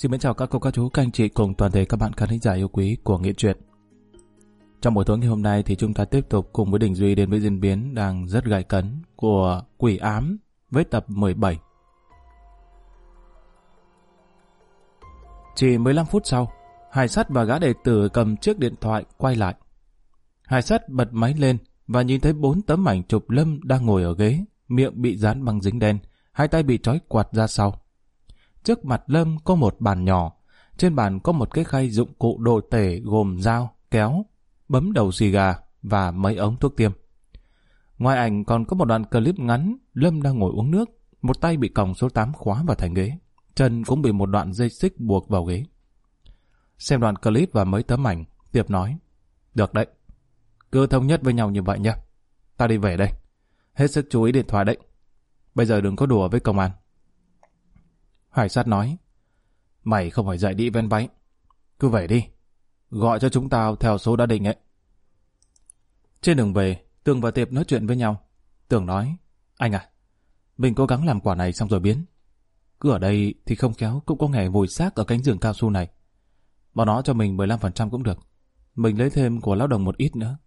Xin mến chào các cô, các chú, các anh chị cùng toàn thể các bạn khán thính giả yêu quý của Nghệ truyện. Trong buổi tối ngày hôm nay thì chúng ta tiếp tục cùng với Đình Duy đến với diễn biến đang rất gay cấn của Quỷ Ám với tập 17. Chỉ 15 phút sau, Hải Sắt và gã đệ tử cầm chiếc điện thoại quay lại. Hải Sắt bật máy lên và nhìn thấy bốn tấm ảnh chụp Lâm đang ngồi ở ghế, miệng bị dán băng dính đen, hai tay bị trói quạt ra sau. Trước mặt Lâm có một bàn nhỏ, trên bàn có một cái khay dụng cụ đồ tể gồm dao, kéo, bấm đầu xì gà và mấy ống thuốc tiêm. Ngoài ảnh còn có một đoạn clip ngắn, Lâm đang ngồi uống nước, một tay bị còng số 8 khóa vào thành ghế, chân cũng bị một đoạn dây xích buộc vào ghế. Xem đoạn clip và mấy tấm ảnh, Tiệp nói, được đấy, cứ thống nhất với nhau như vậy nhé. Ta đi về đây, hết sức chú ý điện thoại đấy. Bây giờ đừng có đùa với công an. Hải sát nói, mày không phải dạy đi ven bánh. cứ về đi, gọi cho chúng tao theo số đã định ấy. Trên đường về, Tường và Tiệp nói chuyện với nhau. Tường nói, anh à, mình cố gắng làm quả này xong rồi biến. Cứ ở đây thì không khéo cũng có nghề vùi xác ở cánh giường cao su này. Bọn nó cho mình 15% cũng được. Mình lấy thêm của lao động một ít nữa.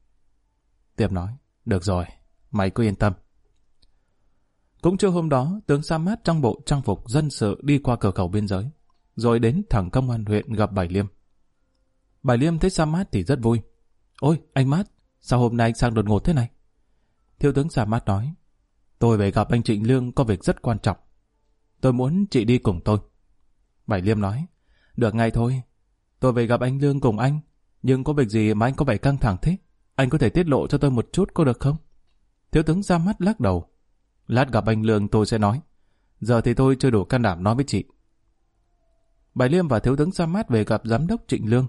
Tiệp nói, được rồi, mày cứ yên tâm. Cũng chưa hôm đó, tướng Sa Mát trong bộ trang phục dân sự đi qua cửa khẩu biên giới, rồi đến thẳng công an huyện gặp Bảy Liêm. Bảy Liêm thấy Sa Mát thì rất vui. Ôi, anh Mát, sao hôm nay anh sang đột ngột thế này? Thiếu tướng Sa Mát nói, tôi về gặp anh Trịnh Lương có việc rất quan trọng. Tôi muốn chị đi cùng tôi. Bảy Liêm nói, được ngay thôi. Tôi về gặp anh Lương cùng anh, nhưng có việc gì mà anh có vẻ căng thẳng thế? Anh có thể tiết lộ cho tôi một chút có được không? Thiếu tướng ra mắt lắc đầu. Lát gặp anh Lương tôi sẽ nói. Giờ thì tôi chưa đủ can đảm nói với chị. Bài Liêm và Thiếu tướng Sa về gặp Giám đốc Trịnh Lương.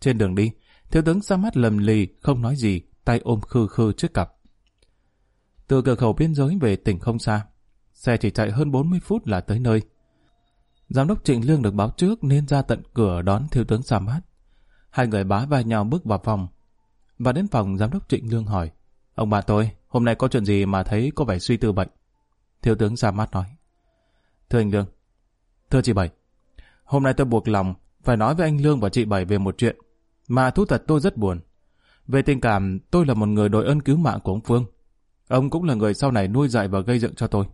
Trên đường đi, Thiếu tướng Sa lầm lì, không nói gì, tay ôm khư khư trước cặp. Từ cửa khẩu biên giới về tỉnh không xa, xe chỉ chạy hơn 40 phút là tới nơi. Giám đốc Trịnh Lương được báo trước nên ra tận cửa đón Thiếu tướng Sa Hai người bá vai nhau bước vào phòng. Và đến phòng giám đốc Trịnh Lương hỏi, Ông bà tôi, hôm nay có chuyện gì mà thấy có vẻ suy tư bệnh? Thiếu tướng ra mắt nói. Thưa anh Lương, thưa chị Bảy, hôm nay tôi buộc lòng phải nói với anh Lương và chị Bảy về một chuyện mà thú thật tôi rất buồn. Về tình cảm, tôi là một người đội ơn cứu mạng của ông Phương. Ông cũng là người sau này nuôi dạy và gây dựng cho tôi.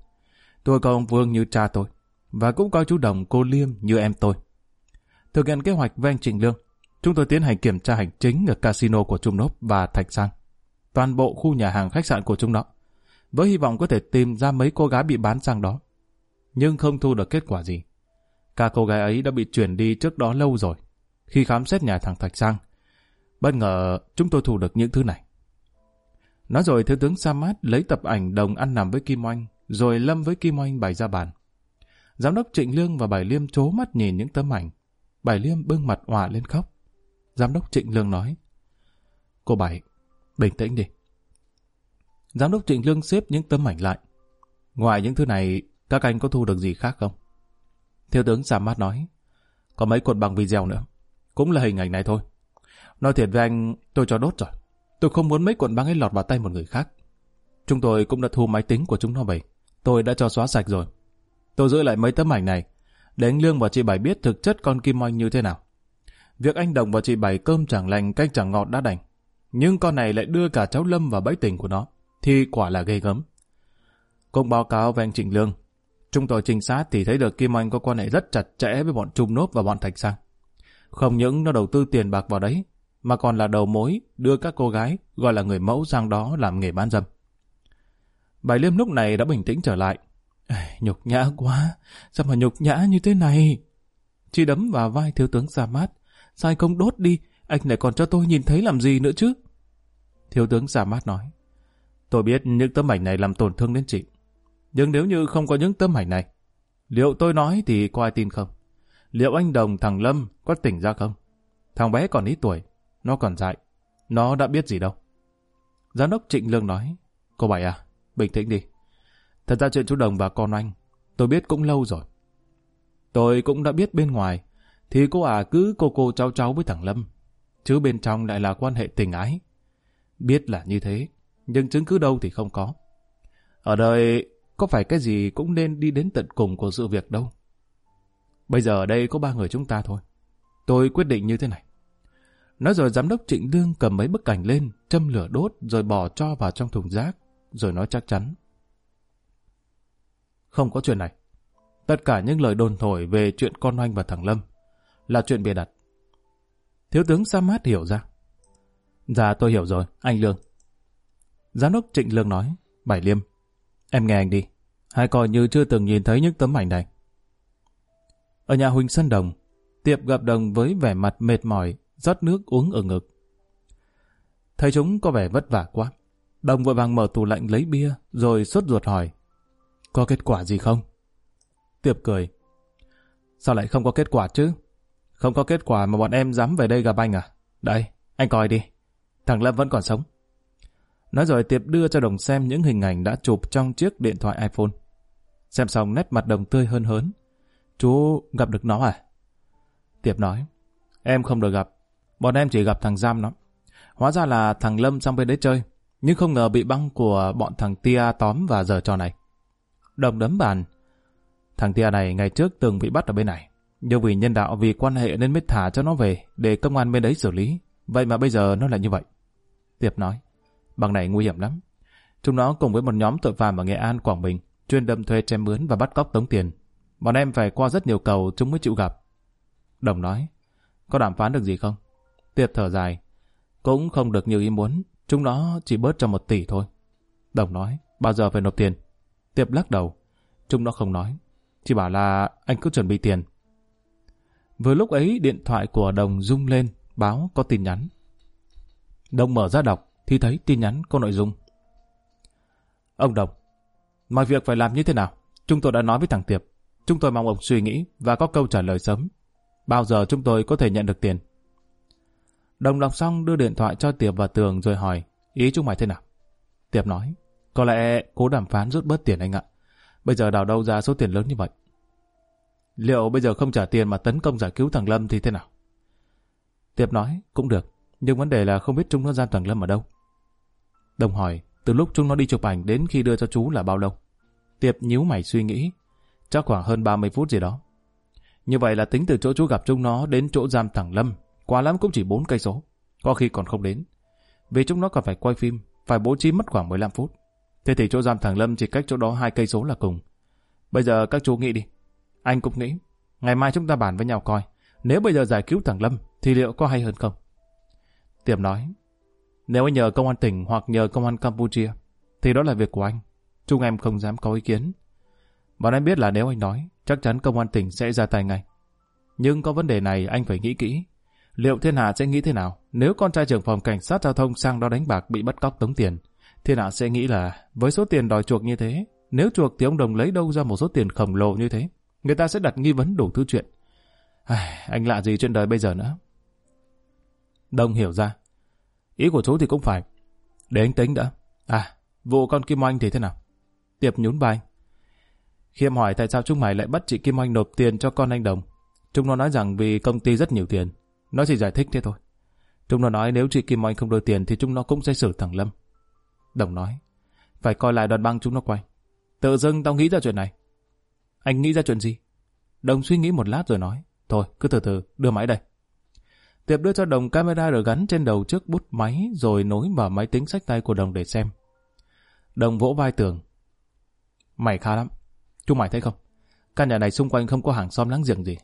Tôi coi ông vương như cha tôi, và cũng coi chú Đồng cô Liêm như em tôi. Thực hiện kế hoạch với anh Trịnh Lương, chúng tôi tiến hành kiểm tra hành chính ở casino của Trung Nốt và Thạch Sang toàn bộ khu nhà hàng khách sạn của chúng nó, với hy vọng có thể tìm ra mấy cô gái bị bán sang đó. Nhưng không thu được kết quả gì. Cả cô gái ấy đã bị chuyển đi trước đó lâu rồi. Khi khám xét nhà thằng Thạch Sang, bất ngờ chúng tôi thu được những thứ này. Nói rồi thiếu tướng Samad lấy tập ảnh đồng ăn nằm với Kim Oanh, rồi Lâm với Kim Oanh bày ra bàn. Giám đốc Trịnh Lương và Bảy Liêm chố mắt nhìn những tấm ảnh. Bảy Liêm bưng mặt hòa lên khóc. Giám đốc Trịnh Lương nói, Cô Bảy, Bình tĩnh đi. Giám đốc Trịnh Lương xếp những tấm ảnh lại. Ngoài những thứ này, các anh có thu được gì khác không? Thiếu tướng Sam Mát nói, có mấy cuộn bằng video nữa. Cũng là hình ảnh này thôi. Nói thiệt với anh, tôi cho đốt rồi. Tôi không muốn mấy cuộn băng ấy lọt vào tay một người khác. Chúng tôi cũng đã thu máy tính của chúng nó về. Tôi đã cho xóa sạch rồi. Tôi giữ lại mấy tấm ảnh này, để anh Lương và chị Bảy biết thực chất con Kim Oanh như thế nào. Việc anh Đồng và chị Bảy cơm chẳng lành, canh chẳng ngọt đã đành nhưng con này lại đưa cả cháu Lâm vào bẫy tình của nó, thì quả là ghê gớm. Cũng báo cáo với anh Trịnh Lương, chúng tôi trinh sát thì thấy được Kim Anh có quan hệ rất chặt chẽ với bọn Trung Nốt và bọn Thạch Sang. Không những nó đầu tư tiền bạc vào đấy, mà còn là đầu mối đưa các cô gái, gọi là người mẫu sang đó làm nghề bán dâm. Bài Liêm lúc này đã bình tĩnh trở lại. Nhục nhã quá, sao mà nhục nhã như thế này? Chị đấm vào vai thiếu tướng Sa Mát, sai không đốt đi, anh lại còn cho tôi nhìn thấy làm gì nữa chứ? Thiếu tướng giả mát nói. Tôi biết những tấm ảnh này làm tổn thương đến chị. Nhưng nếu như không có những tấm ảnh này, liệu tôi nói thì có ai tin không? Liệu anh Đồng thằng Lâm có tỉnh ra không? Thằng bé còn ít tuổi, nó còn dại. Nó đã biết gì đâu. Giám đốc Trịnh Lương nói, cô Bảy à, bình tĩnh đi. Thật ra chuyện chú Đồng và con anh, tôi biết cũng lâu rồi. Tôi cũng đã biết bên ngoài, thì cô à cứ cô cô cháu cháu với thằng Lâm chứ bên trong lại là quan hệ tình ái. Biết là như thế, nhưng chứng cứ đâu thì không có. Ở đời, có phải cái gì cũng nên đi đến tận cùng của sự việc đâu. Bây giờ ở đây có ba người chúng ta thôi. Tôi quyết định như thế này. Nói rồi giám đốc Trịnh Đương cầm mấy bức ảnh lên, châm lửa đốt rồi bỏ cho vào trong thùng rác, rồi nói chắc chắn. Không có chuyện này. Tất cả những lời đồn thổi về chuyện con oanh và thằng Lâm là chuyện bịa đặt. Thiếu tướng Sa Mát hiểu ra. Dạ tôi hiểu rồi, anh Lương. Giám đốc Trịnh Lương nói, Bảy Liêm, em nghe anh đi, hay coi như chưa từng nhìn thấy những tấm ảnh này. Ở nhà Huỳnh Sơn Đồng, Tiệp gặp Đồng với vẻ mặt mệt mỏi, rót nước uống ở ngực. Thấy chúng có vẻ vất vả quá. Đồng vội vàng mở tủ lạnh lấy bia, rồi sốt ruột hỏi. Có kết quả gì không? Tiệp cười. Sao lại không có kết quả chứ? Không có kết quả mà bọn em dám về đây gặp anh à? Đây, anh coi đi. Thằng Lâm vẫn còn sống. Nói rồi Tiệp đưa cho Đồng xem những hình ảnh đã chụp trong chiếc điện thoại iPhone. Xem xong nét mặt Đồng tươi hơn hớn. Chú gặp được nó à? Tiệp nói. Em không được gặp. Bọn em chỉ gặp thằng Giam nó. Hóa ra là thằng Lâm sang bên đấy chơi. Nhưng không ngờ bị băng của bọn thằng Tia tóm và giờ trò này. Đồng đấm bàn. Thằng Tia này ngày trước từng bị bắt ở bên này. Nhưng vì nhân đạo vì quan hệ nên mới thả cho nó về để công an bên đấy xử lý. Vậy mà bây giờ nó lại như vậy. Tiệp nói. Bằng này nguy hiểm lắm. Chúng nó cùng với một nhóm tội phạm ở Nghệ An, Quảng Bình chuyên đâm thuê chém mướn và bắt cóc tống tiền. Bọn em phải qua rất nhiều cầu chúng mới chịu gặp. Đồng nói. Có đàm phán được gì không? Tiệp thở dài. Cũng không được như ý muốn. Chúng nó chỉ bớt cho một tỷ thôi. Đồng nói. Bao giờ phải nộp tiền? Tiệp lắc đầu. Chúng nó không nói. Chỉ bảo là anh cứ chuẩn bị tiền. Vừa lúc ấy điện thoại của Đồng rung lên, báo có tin nhắn. Đồng mở ra đọc thì thấy tin nhắn có nội dung. Ông Đồng, mọi việc phải làm như thế nào? Chúng tôi đã nói với thằng Tiệp. Chúng tôi mong ông suy nghĩ và có câu trả lời sớm. Bao giờ chúng tôi có thể nhận được tiền? Đồng đọc xong đưa điện thoại cho Tiệp và Tường rồi hỏi ý chúng mày thế nào? Tiệp nói, có lẽ cố đàm phán rút bớt tiền anh ạ. Bây giờ đào đâu ra số tiền lớn như vậy? Liệu bây giờ không trả tiền mà tấn công giải cứu thằng Lâm thì thế nào? Tiệp nói, cũng được. Nhưng vấn đề là không biết chúng nó giam thằng Lâm ở đâu. Đồng hỏi, từ lúc chúng nó đi chụp ảnh đến khi đưa cho chú là bao lâu? Tiệp nhíu mày suy nghĩ. Chắc khoảng hơn 30 phút gì đó. Như vậy là tính từ chỗ chú gặp chúng nó đến chỗ giam thằng Lâm. Quá lắm cũng chỉ 4 cây số. Có khi còn không đến. Vì chúng nó còn phải quay phim, phải bố trí mất khoảng 15 phút. Thế thì chỗ giam thằng Lâm chỉ cách chỗ đó hai cây số là cùng. Bây giờ các chú nghĩ đi. Anh cũng nghĩ. Ngày mai chúng ta bàn với nhau coi. Nếu bây giờ giải cứu thằng Lâm, thì liệu có hay hơn không? Tiệm nói. Nếu anh nhờ công an tỉnh hoặc nhờ công an Campuchia, thì đó là việc của anh. Chúng em không dám có ý kiến. Bọn em biết là nếu anh nói, chắc chắn công an tỉnh sẽ ra tay ngay. Nhưng có vấn đề này anh phải nghĩ kỹ. Liệu thiên hạ sẽ nghĩ thế nào nếu con trai trưởng phòng cảnh sát giao thông sang đó đánh bạc bị bắt cóc tống tiền? Thiên hạ sẽ nghĩ là với số tiền đòi chuộc như thế, nếu chuộc thì ông Đồng lấy đâu ra một số tiền khổng lồ như thế? Người ta sẽ đặt nghi vấn đủ thứ chuyện. À, anh lạ gì chuyện đời bây giờ nữa? Đồng hiểu ra. Ý của chú thì cũng phải. Để anh tính đã. À, vụ con Kim Oanh thì thế nào? Tiệp nhún vai. Khiêm hỏi tại sao chúng mày lại bắt chị Kim Oanh nộp tiền cho con anh Đồng. Chúng nó nói rằng vì công ty rất nhiều tiền. Nó chỉ giải thích thế thôi. Chúng nó nói nếu chị Kim Oanh không đưa tiền thì chúng nó cũng sẽ xử thằng Lâm. Đồng nói. Phải coi lại đoàn băng chúng nó quay. Tự dưng tao nghĩ ra chuyện này. Anh nghĩ ra chuyện gì? Đồng suy nghĩ một lát rồi nói. Thôi, cứ từ từ, đưa máy đây. Tiệp đưa cho Đồng camera được gắn trên đầu trước bút máy rồi nối vào máy tính sách tay của Đồng để xem. Đồng vỗ vai tường. Mày khá lắm. Chúng mày thấy không? Căn nhà này xung quanh không có hàng xóm láng giềng gì.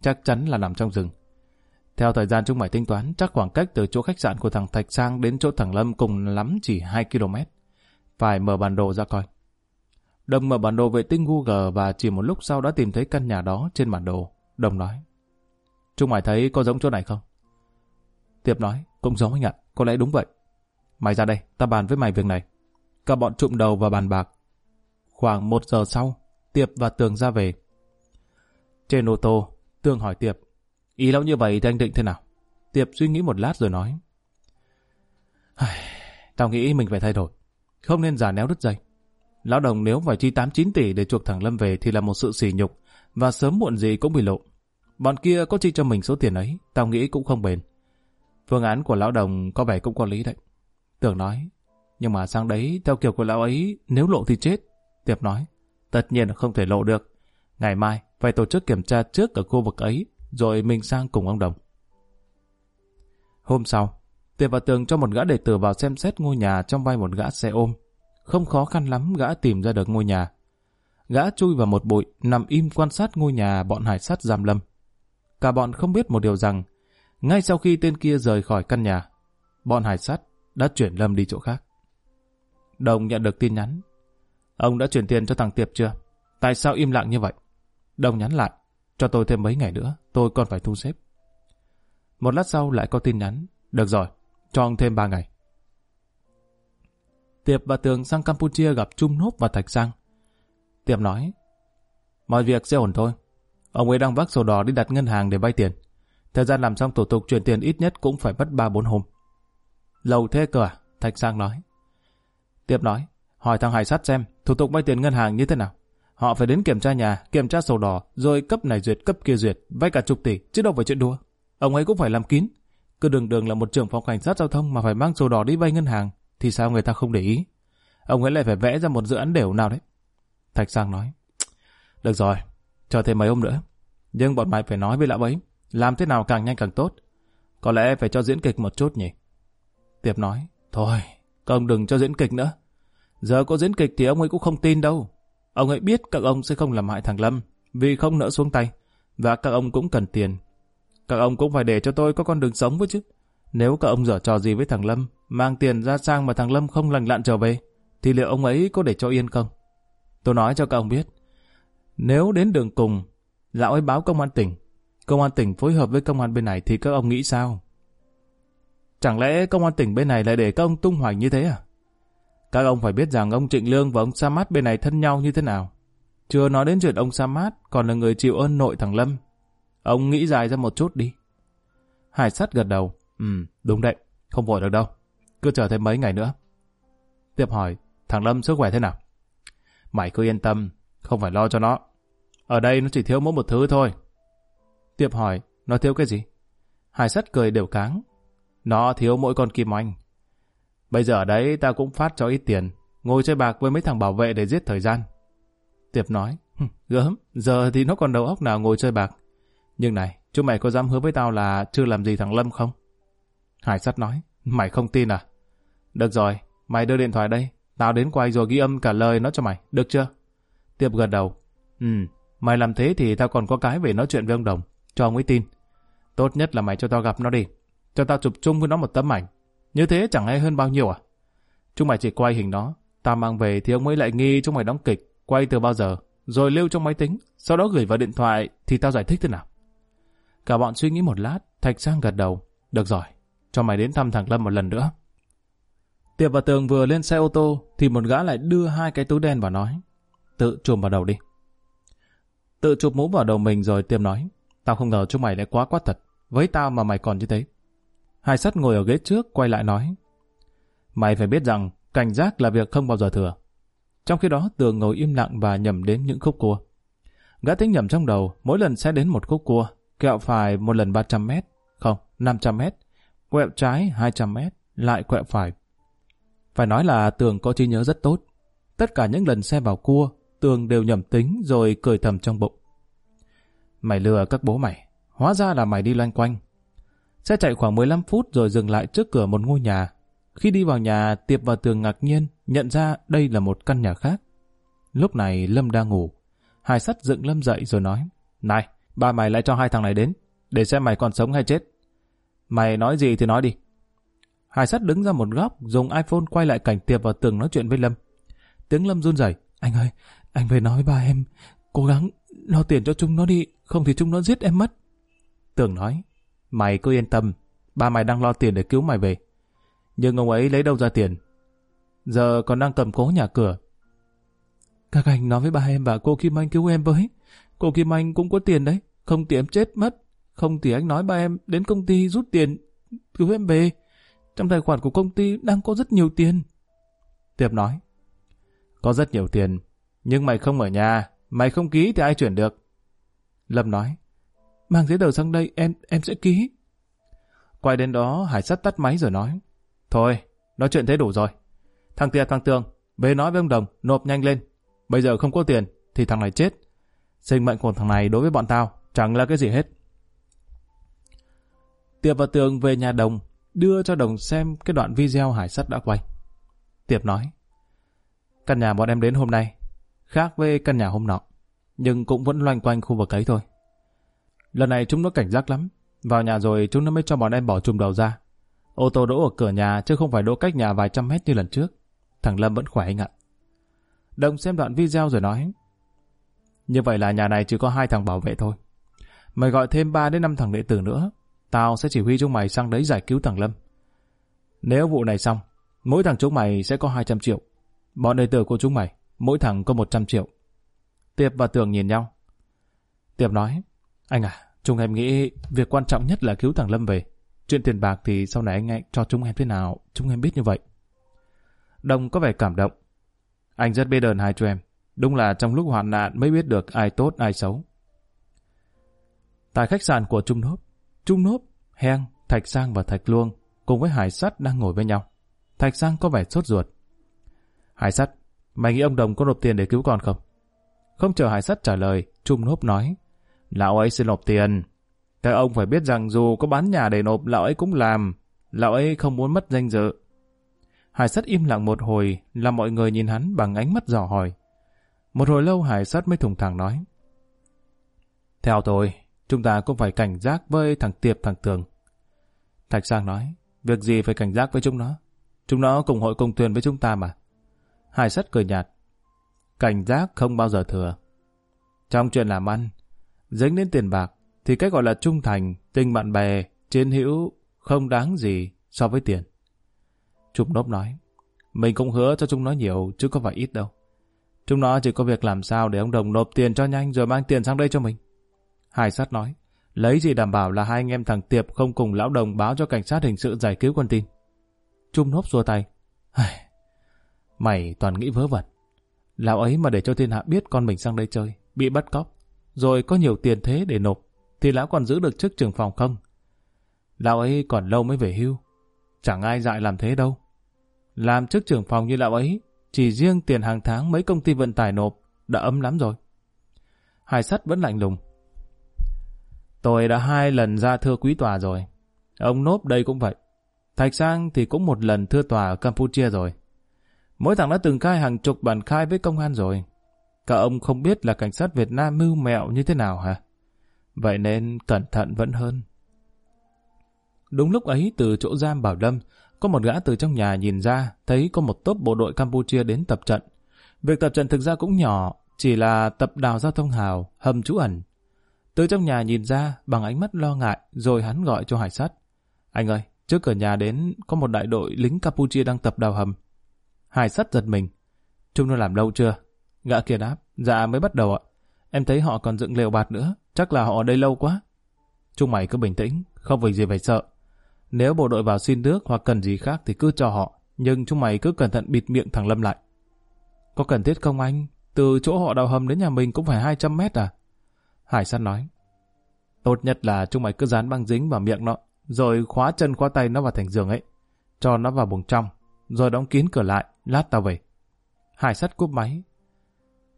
Chắc chắn là nằm trong rừng. Theo thời gian chúng mày tính toán, chắc khoảng cách từ chỗ khách sạn của thằng Thạch Sang đến chỗ thằng Lâm cùng lắm chỉ 2 km. Phải mở bản đồ ra coi. Đồng mở bản đồ vệ tinh Google và chỉ một lúc sau đã tìm thấy căn nhà đó trên bản đồ. Đồng nói. Trung mày thấy có giống chỗ này không? Tiệp nói, cũng giống anh ạ, có lẽ đúng vậy. Mày ra đây, ta bàn với mày việc này. Cả bọn trụm đầu và bàn bạc. Khoảng một giờ sau, Tiệp và Tường ra về. Trên ô tô, Tường hỏi Tiệp, ý lão như vậy thì anh định thế nào? Tiệp suy nghĩ một lát rồi nói. Tao nghĩ mình phải thay đổi. Không nên giả néo đứt dây. Lão đồng nếu phải chi 8-9 tỷ để chuộc thằng Lâm về thì là một sự sỉ nhục và sớm muộn gì cũng bị lộ. Bọn kia có chi cho mình số tiền ấy, tao nghĩ cũng không bền. Phương án của lão đồng có vẻ cũng có lý đấy. Tưởng nói, nhưng mà sang đấy, theo kiểu của lão ấy, nếu lộ thì chết. Tiệp nói, tất nhiên là không thể lộ được. Ngày mai, phải tổ chức kiểm tra trước ở khu vực ấy, rồi mình sang cùng ông Đồng. Hôm sau, Tiệp và Tường cho một gã đệ tử vào xem xét ngôi nhà trong vai một gã xe ôm. Không khó khăn lắm gã tìm ra được ngôi nhà. Gã chui vào một bụi, nằm im quan sát ngôi nhà bọn hải sát giam lâm. Cả bọn không biết một điều rằng, ngay sau khi tên kia rời khỏi căn nhà, bọn hải sát đã chuyển Lâm đi chỗ khác. Đồng nhận được tin nhắn. Ông đã chuyển tiền cho thằng Tiệp chưa? Tại sao im lặng như vậy? Đồng nhắn lại, cho tôi thêm mấy ngày nữa, tôi còn phải thu xếp. Một lát sau lại có tin nhắn. Được rồi, cho ông thêm ba ngày. Tiệp và Tường sang Campuchia gặp Trung Nốp và Thạch Sang. Tiệp nói, mọi việc sẽ ổn thôi. Ông ấy đang vác sổ đỏ đi đặt ngân hàng để vay tiền. Thời gian làm xong thủ tục chuyển tiền ít nhất cũng phải mất 3-4 hôm. Lâu thế cơ à? Thạch Sang nói. Tiệp nói, hỏi thằng Hải Sát xem thủ tục vay tiền ngân hàng như thế nào. Họ phải đến kiểm tra nhà, kiểm tra sổ đỏ, rồi cấp này duyệt, cấp kia duyệt, vay cả chục tỷ, chứ đâu phải chuyện đùa. Ông ấy cũng phải làm kín. Cứ đường đường là một trưởng phòng cảnh sát giao thông mà phải mang sổ đỏ đi vay ngân hàng, thì sao người ta không để ý? Ông ấy lại phải vẽ ra một dự án đều nào đấy. Thạch Sang nói, được rồi, chờ thêm mấy hôm nữa. Nhưng bọn mày phải nói với lão ấy, làm thế nào càng nhanh càng tốt. Có lẽ phải cho diễn kịch một chút nhỉ? Tiệp nói, thôi, các ông đừng cho diễn kịch nữa. Giờ có diễn kịch thì ông ấy cũng không tin đâu. Ông ấy biết các ông sẽ không làm hại thằng Lâm, vì không nỡ xuống tay. Và các ông cũng cần tiền. Các ông cũng phải để cho tôi có con đường sống với chứ. Nếu các ông dở trò gì với thằng Lâm, mang tiền ra sang mà thằng Lâm không lành lặn trở về, thì liệu ông ấy có để cho yên không? Tôi nói cho các ông biết, nếu đến đường cùng, lão ấy báo công an tỉnh, công an tỉnh phối hợp với công an bên này thì các ông nghĩ sao? Chẳng lẽ công an tỉnh bên này lại để các ông tung hoành như thế à? Các ông phải biết rằng ông Trịnh Lương và ông Samat bên này thân nhau như thế nào. Chưa nói đến chuyện ông Samat còn là người chịu ơn nội thằng Lâm. Ông nghĩ dài ra một chút đi. Hải sắt gật đầu. Ừ, đúng đấy. Không vội được đâu. Cứ chờ thêm mấy ngày nữa. Tiếp hỏi, thằng Lâm sức khỏe thế nào? Mày cứ yên tâm, không phải lo cho nó. Ở đây nó chỉ thiếu mỗi một thứ thôi. Tiệp hỏi, nó thiếu cái gì? Hải sắt cười đều cáng. Nó thiếu mỗi con kim oanh. Bây giờ ở đấy ta cũng phát cho ít tiền, ngồi chơi bạc với mấy thằng bảo vệ để giết thời gian. Tiệp nói, gớm, giờ thì nó còn đầu óc nào ngồi chơi bạc. Nhưng này, chú mày có dám hứa với tao là chưa làm gì thằng Lâm không? Hải sắt nói, mày không tin à? Được rồi, mày đưa điện thoại đây, tao đến quay rồi ghi âm cả lời nó cho mày, được chưa? Tiệp gật đầu, ừ, mày làm thế thì tao còn có cái về nói chuyện với ông Đồng, cho ông ấy tin. Tốt nhất là mày cho tao gặp nó đi, cho tao chụp chung với nó một tấm ảnh. Như thế chẳng hay hơn bao nhiêu à? Chúng mày chỉ quay hình nó, tao mang về thì ông ấy lại nghi chúng mày đóng kịch, quay từ bao giờ, rồi lưu trong máy tính, sau đó gửi vào điện thoại thì tao giải thích thế nào. Cả bọn suy nghĩ một lát, Thạch Sang gật đầu. Được rồi, cho mày đến thăm thằng Lâm một lần nữa. Tiệp và Tường vừa lên xe ô tô thì một gã lại đưa hai cái túi đen vào nói. Tự chùm vào đầu đi. Tự chụp mũ vào đầu mình rồi Tiệp nói. Tao không ngờ chúng mày lại quá quá thật. Với tao mà mày còn như thế. Hai sắt ngồi ở ghế trước quay lại nói. Mày phải biết rằng cảnh giác là việc không bao giờ thừa. Trong khi đó Tường ngồi im lặng và nhầm đến những khúc cua. Gã tính nhầm trong đầu mỗi lần sẽ đến một khúc cua Kẹo phải một lần 300 mét, không, 500 mét, quẹo trái 200 mét, lại quẹo phải. Phải nói là Tường có trí nhớ rất tốt. Tất cả những lần xe vào cua, Tường đều nhầm tính rồi cười thầm trong bụng. Mày lừa các bố mày, hóa ra là mày đi loanh quanh. Xe chạy khoảng 15 phút rồi dừng lại trước cửa một ngôi nhà. Khi đi vào nhà, Tiệp và Tường ngạc nhiên nhận ra đây là một căn nhà khác. Lúc này Lâm đang ngủ. Hải sắt dựng Lâm dậy rồi nói, Này, Ba mày lại cho hai thằng này đến, để xem mày còn sống hay chết. Mày nói gì thì nói đi. Hải sắt đứng ra một góc, dùng iPhone quay lại cảnh tiệp vào tường nói chuyện với Lâm. Tiếng Lâm run rẩy, anh ơi, anh phải nói ba em, cố gắng lo tiền cho chúng nó đi, không thì chúng nó giết em mất. Tường nói, mày cứ yên tâm, ba mày đang lo tiền để cứu mày về. Nhưng ông ấy lấy đâu ra tiền? Giờ còn đang cầm cố nhà cửa. Các anh nói với ba em và cô Kim Anh cứu em với. Cô Kim Anh cũng có tiền đấy, không thì em chết mất. Không thì anh nói ba em đến công ty rút tiền, cứu em về. Trong tài khoản của công ty đang có rất nhiều tiền. Tiệp nói, có rất nhiều tiền, nhưng mày không ở nhà, mày không ký thì ai chuyển được. Lâm nói, mang giấy tờ sang đây em em sẽ ký. Quay đến đó Hải sắt tắt máy rồi nói, thôi, nói chuyện thế đủ rồi. Thằng Tiệp thằng Tường, về nói với ông Đồng, nộp nhanh lên. Bây giờ không có tiền, thì thằng này chết. Sinh mệnh của thằng này đối với bọn tao chẳng là cái gì hết. Tiệp và Tường về nhà Đồng, đưa cho Đồng xem cái đoạn video hải sắt đã quay. Tiệp nói, căn nhà bọn em đến hôm nay, khác với căn nhà hôm nọ, nhưng cũng vẫn loanh quanh khu vực ấy thôi. Lần này chúng nó cảnh giác lắm, vào nhà rồi chúng nó mới cho bọn em bỏ chùm đầu ra. Ô tô đỗ ở cửa nhà chứ không phải đỗ cách nhà vài trăm mét như lần trước. Thằng Lâm vẫn khỏe anh ạ. Đồng xem đoạn video rồi nói, như vậy là nhà này chỉ có hai thằng bảo vệ thôi. Mày gọi thêm 3 đến 5 thằng đệ tử nữa, tao sẽ chỉ huy chúng mày sang đấy giải cứu thằng Lâm. Nếu vụ này xong, mỗi thằng chúng mày sẽ có 200 triệu. Bọn đệ tử của chúng mày, mỗi thằng có 100 triệu. Tiệp và Tường nhìn nhau. Tiệp nói, anh à, chúng em nghĩ việc quan trọng nhất là cứu thằng Lâm về. Chuyện tiền bạc thì sau này anh ấy cho chúng em thế nào, chúng em biết như vậy. Đồng có vẻ cảm động. Anh rất biết ơn hai chú em. Đúng là trong lúc hoạn nạn mới biết được ai tốt ai xấu. Tại khách sạn của Trung Nốt, Trung Nốp, Heng, Thạch Sang và Thạch Luông cùng với Hải Sắt đang ngồi với nhau. Thạch Sang có vẻ sốt ruột. Hải Sắt, mày nghĩ ông Đồng có nộp tiền để cứu con không? Không chờ Hải Sắt trả lời, Trung Nốp nói. Lão ấy xin nộp tiền. Các ông phải biết rằng dù có bán nhà để nộp, lão ấy cũng làm. Lão ấy không muốn mất danh dự. Hải Sắt im lặng một hồi, làm mọi người nhìn hắn bằng ánh mắt dò hỏi. Một hồi lâu Hải Sắt mới thùng thẳng nói. Theo tôi, chúng ta cũng phải cảnh giác với thằng Tiệp thằng Tường. Thạch Sang nói, việc gì phải cảnh giác với chúng nó? Chúng nó cùng hội cùng thuyền với chúng ta mà. Hải Sắt cười nhạt. Cảnh giác không bao giờ thừa. Trong chuyện làm ăn, dính đến tiền bạc, thì cái gọi là trung thành, tình bạn bè, chiến hữu không đáng gì so với tiền. Trục nốt nói, mình cũng hứa cho chúng nó nhiều chứ có phải ít đâu. Chúng nó chỉ có việc làm sao để ông Đồng nộp tiền cho nhanh rồi mang tiền sang đây cho mình. Hải sát nói, lấy gì đảm bảo là hai anh em thằng Tiệp không cùng lão đồng báo cho cảnh sát hình sự giải cứu con tin. Trung nốt xua tay. Mày toàn nghĩ vớ vẩn. Lão ấy mà để cho thiên hạ biết con mình sang đây chơi, bị bắt cóc, rồi có nhiều tiền thế để nộp, thì lão còn giữ được chức trưởng phòng không? Lão ấy còn lâu mới về hưu. Chẳng ai dại làm thế đâu. Làm chức trưởng phòng như lão ấy chỉ riêng tiền hàng tháng mấy công ty vận tải nộp đã ấm lắm rồi. Hải sắt vẫn lạnh lùng. Tôi đã hai lần ra thưa quý tòa rồi. Ông Nốp đây cũng vậy. Thạch Sang thì cũng một lần thưa tòa ở Campuchia rồi. Mỗi thằng đã từng khai hàng chục bản khai với công an rồi. Cả ông không biết là cảnh sát Việt Nam mưu mẹo như thế nào hả? Vậy nên cẩn thận vẫn hơn. Đúng lúc ấy từ chỗ giam Bảo Lâm có một gã từ trong nhà nhìn ra, thấy có một tốp bộ đội Campuchia đến tập trận. Việc tập trận thực ra cũng nhỏ, chỉ là tập đào giao thông hào, hầm trú ẩn. Từ trong nhà nhìn ra, bằng ánh mắt lo ngại, rồi hắn gọi cho hải sát. Anh ơi, trước cửa nhà đến có một đại đội lính Campuchia đang tập đào hầm. Hải sát giật mình. Chúng nó làm lâu chưa? Gã kia đáp, dạ mới bắt đầu ạ. Em thấy họ còn dựng lều bạt nữa, chắc là họ ở đây lâu quá. Trung mày cứ bình tĩnh, không việc gì phải sợ. Nếu bộ đội vào xin nước hoặc cần gì khác thì cứ cho họ, nhưng chúng mày cứ cẩn thận bịt miệng thằng Lâm lại. Có cần thiết không anh? Từ chỗ họ đào hầm đến nhà mình cũng phải 200 mét à? Hải sát nói. Tốt nhất là chúng mày cứ dán băng dính vào miệng nó, rồi khóa chân khóa tay nó vào thành giường ấy. Cho nó vào buồng trong, rồi đóng kín cửa lại, lát tao về. Hải sát cúp máy.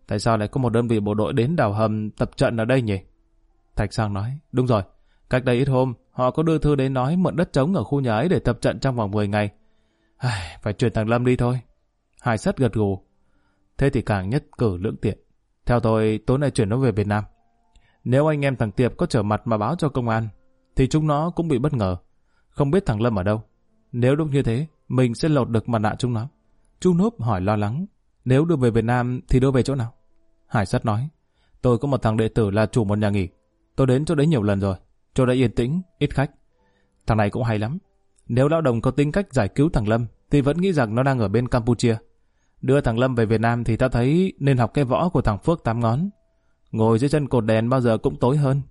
Tại sao lại có một đơn vị bộ đội đến đào hầm tập trận ở đây nhỉ? Thạch Sang nói, đúng rồi, cách đây ít hôm, Họ có đưa thư đến nói mượn đất trống ở khu nhà ấy để tập trận trong vòng 10 ngày. Ai, phải chuyển thằng Lâm đi thôi. Hải sắt gật gù. Thế thì càng nhất cử lưỡng tiện. Theo tôi, tối nay chuyển nó về Việt Nam. Nếu anh em thằng Tiệp có trở mặt mà báo cho công an, thì chúng nó cũng bị bất ngờ. Không biết thằng Lâm ở đâu. Nếu đúng như thế, mình sẽ lột được mặt nạ chúng nó. Chu Nốp hỏi lo lắng. Nếu đưa về Việt Nam thì đưa về chỗ nào? Hải sắt nói. Tôi có một thằng đệ tử là chủ một nhà nghỉ. Tôi đến chỗ đấy nhiều lần rồi. Chỗ đấy yên tĩnh, ít khách. Thằng này cũng hay lắm. Nếu lão đồng có tính cách giải cứu thằng Lâm, thì vẫn nghĩ rằng nó đang ở bên Campuchia. Đưa thằng Lâm về Việt Nam thì ta thấy nên học cái võ của thằng Phước tám ngón. Ngồi dưới chân cột đèn bao giờ cũng tối hơn.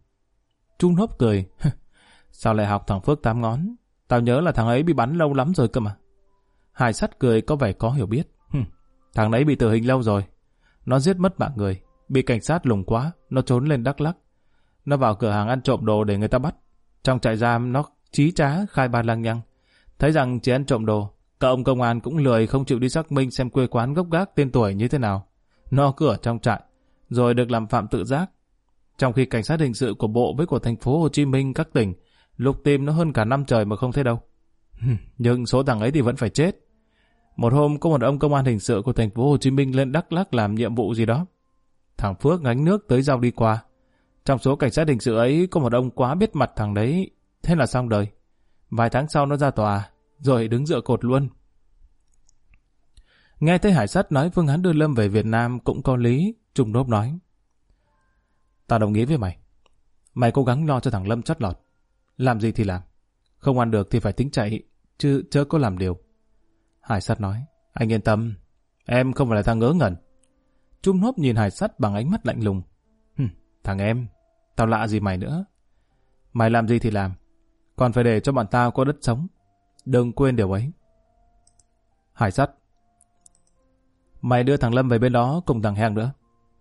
Trung hốp cười. Sao lại học thằng Phước tám ngón? Tao nhớ là thằng ấy bị bắn lâu lắm rồi cơ mà. Hải sắt cười có vẻ có hiểu biết. thằng ấy bị tử hình lâu rồi. Nó giết mất mạng người. Bị cảnh sát lùng quá. Nó trốn lên Đắk Lắc. Nó vào cửa hàng ăn trộm đồ để người ta bắt. Trong trại giam nó trí trá khai ba lăng nhăng. Thấy rằng chỉ ăn trộm đồ, các ông công an cũng lười không chịu đi xác minh xem quê quán gốc gác tên tuổi như thế nào. Nó cửa trong trại, rồi được làm phạm tự giác, Trong khi cảnh sát hình sự của bộ với của thành phố Hồ Chí Minh các tỉnh lục tìm nó hơn cả năm trời mà không thấy đâu. Nhưng số thằng ấy thì vẫn phải chết. Một hôm có một ông công an hình sự của thành phố Hồ Chí Minh lên Đắk Lắk làm nhiệm vụ gì đó. Thằng Phước ngánh nước tới giao đi qua. Trong số cảnh sát hình sự ấy có một ông quá biết mặt thằng đấy, thế là xong đời. Vài tháng sau nó ra tòa, rồi đứng dựa cột luôn. Nghe thấy Hải Sắt nói phương án đưa Lâm về Việt Nam cũng có lý, Trung Đốp nói. Ta đồng ý với mày. Mày cố gắng lo cho thằng Lâm chót lọt. Làm gì thì làm. Không ăn được thì phải tính chạy, chứ chớ có làm điều. Hải Sắt nói, anh yên tâm, em không phải là thằng ngớ ngẩn. Trung Hốp nhìn Hải Sắt bằng ánh mắt lạnh lùng. Hừm, thằng em, tao lạ gì mày nữa. Mày làm gì thì làm, còn phải để cho bọn tao có đất sống. Đừng quên điều ấy. Hải Sắt, mày đưa thằng Lâm về bên đó cùng thằng Heng nữa.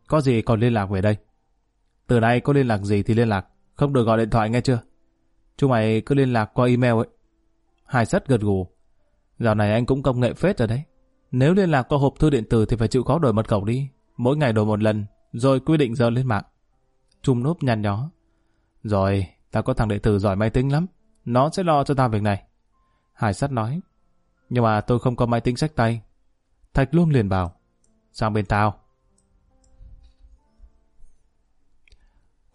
Có gì còn liên lạc về đây. Từ nay có liên lạc gì thì liên lạc, không được gọi điện thoại nghe chưa? Chúng mày cứ liên lạc qua email ấy. Hải Sắt gật gù. Dạo này anh cũng công nghệ phết rồi đấy. Nếu liên lạc qua hộp thư điện tử thì phải chịu khó đổi mật khẩu đi. Mỗi ngày đổi một lần, rồi quy định giờ lên mạng. Trung núp nhăn nhó. Rồi, ta có thằng đệ tử giỏi máy tính lắm. Nó sẽ lo cho ta việc này. Hải sắt nói. Nhưng mà tôi không có máy tính sách tay. Thạch luôn liền bảo. Sang bên tao.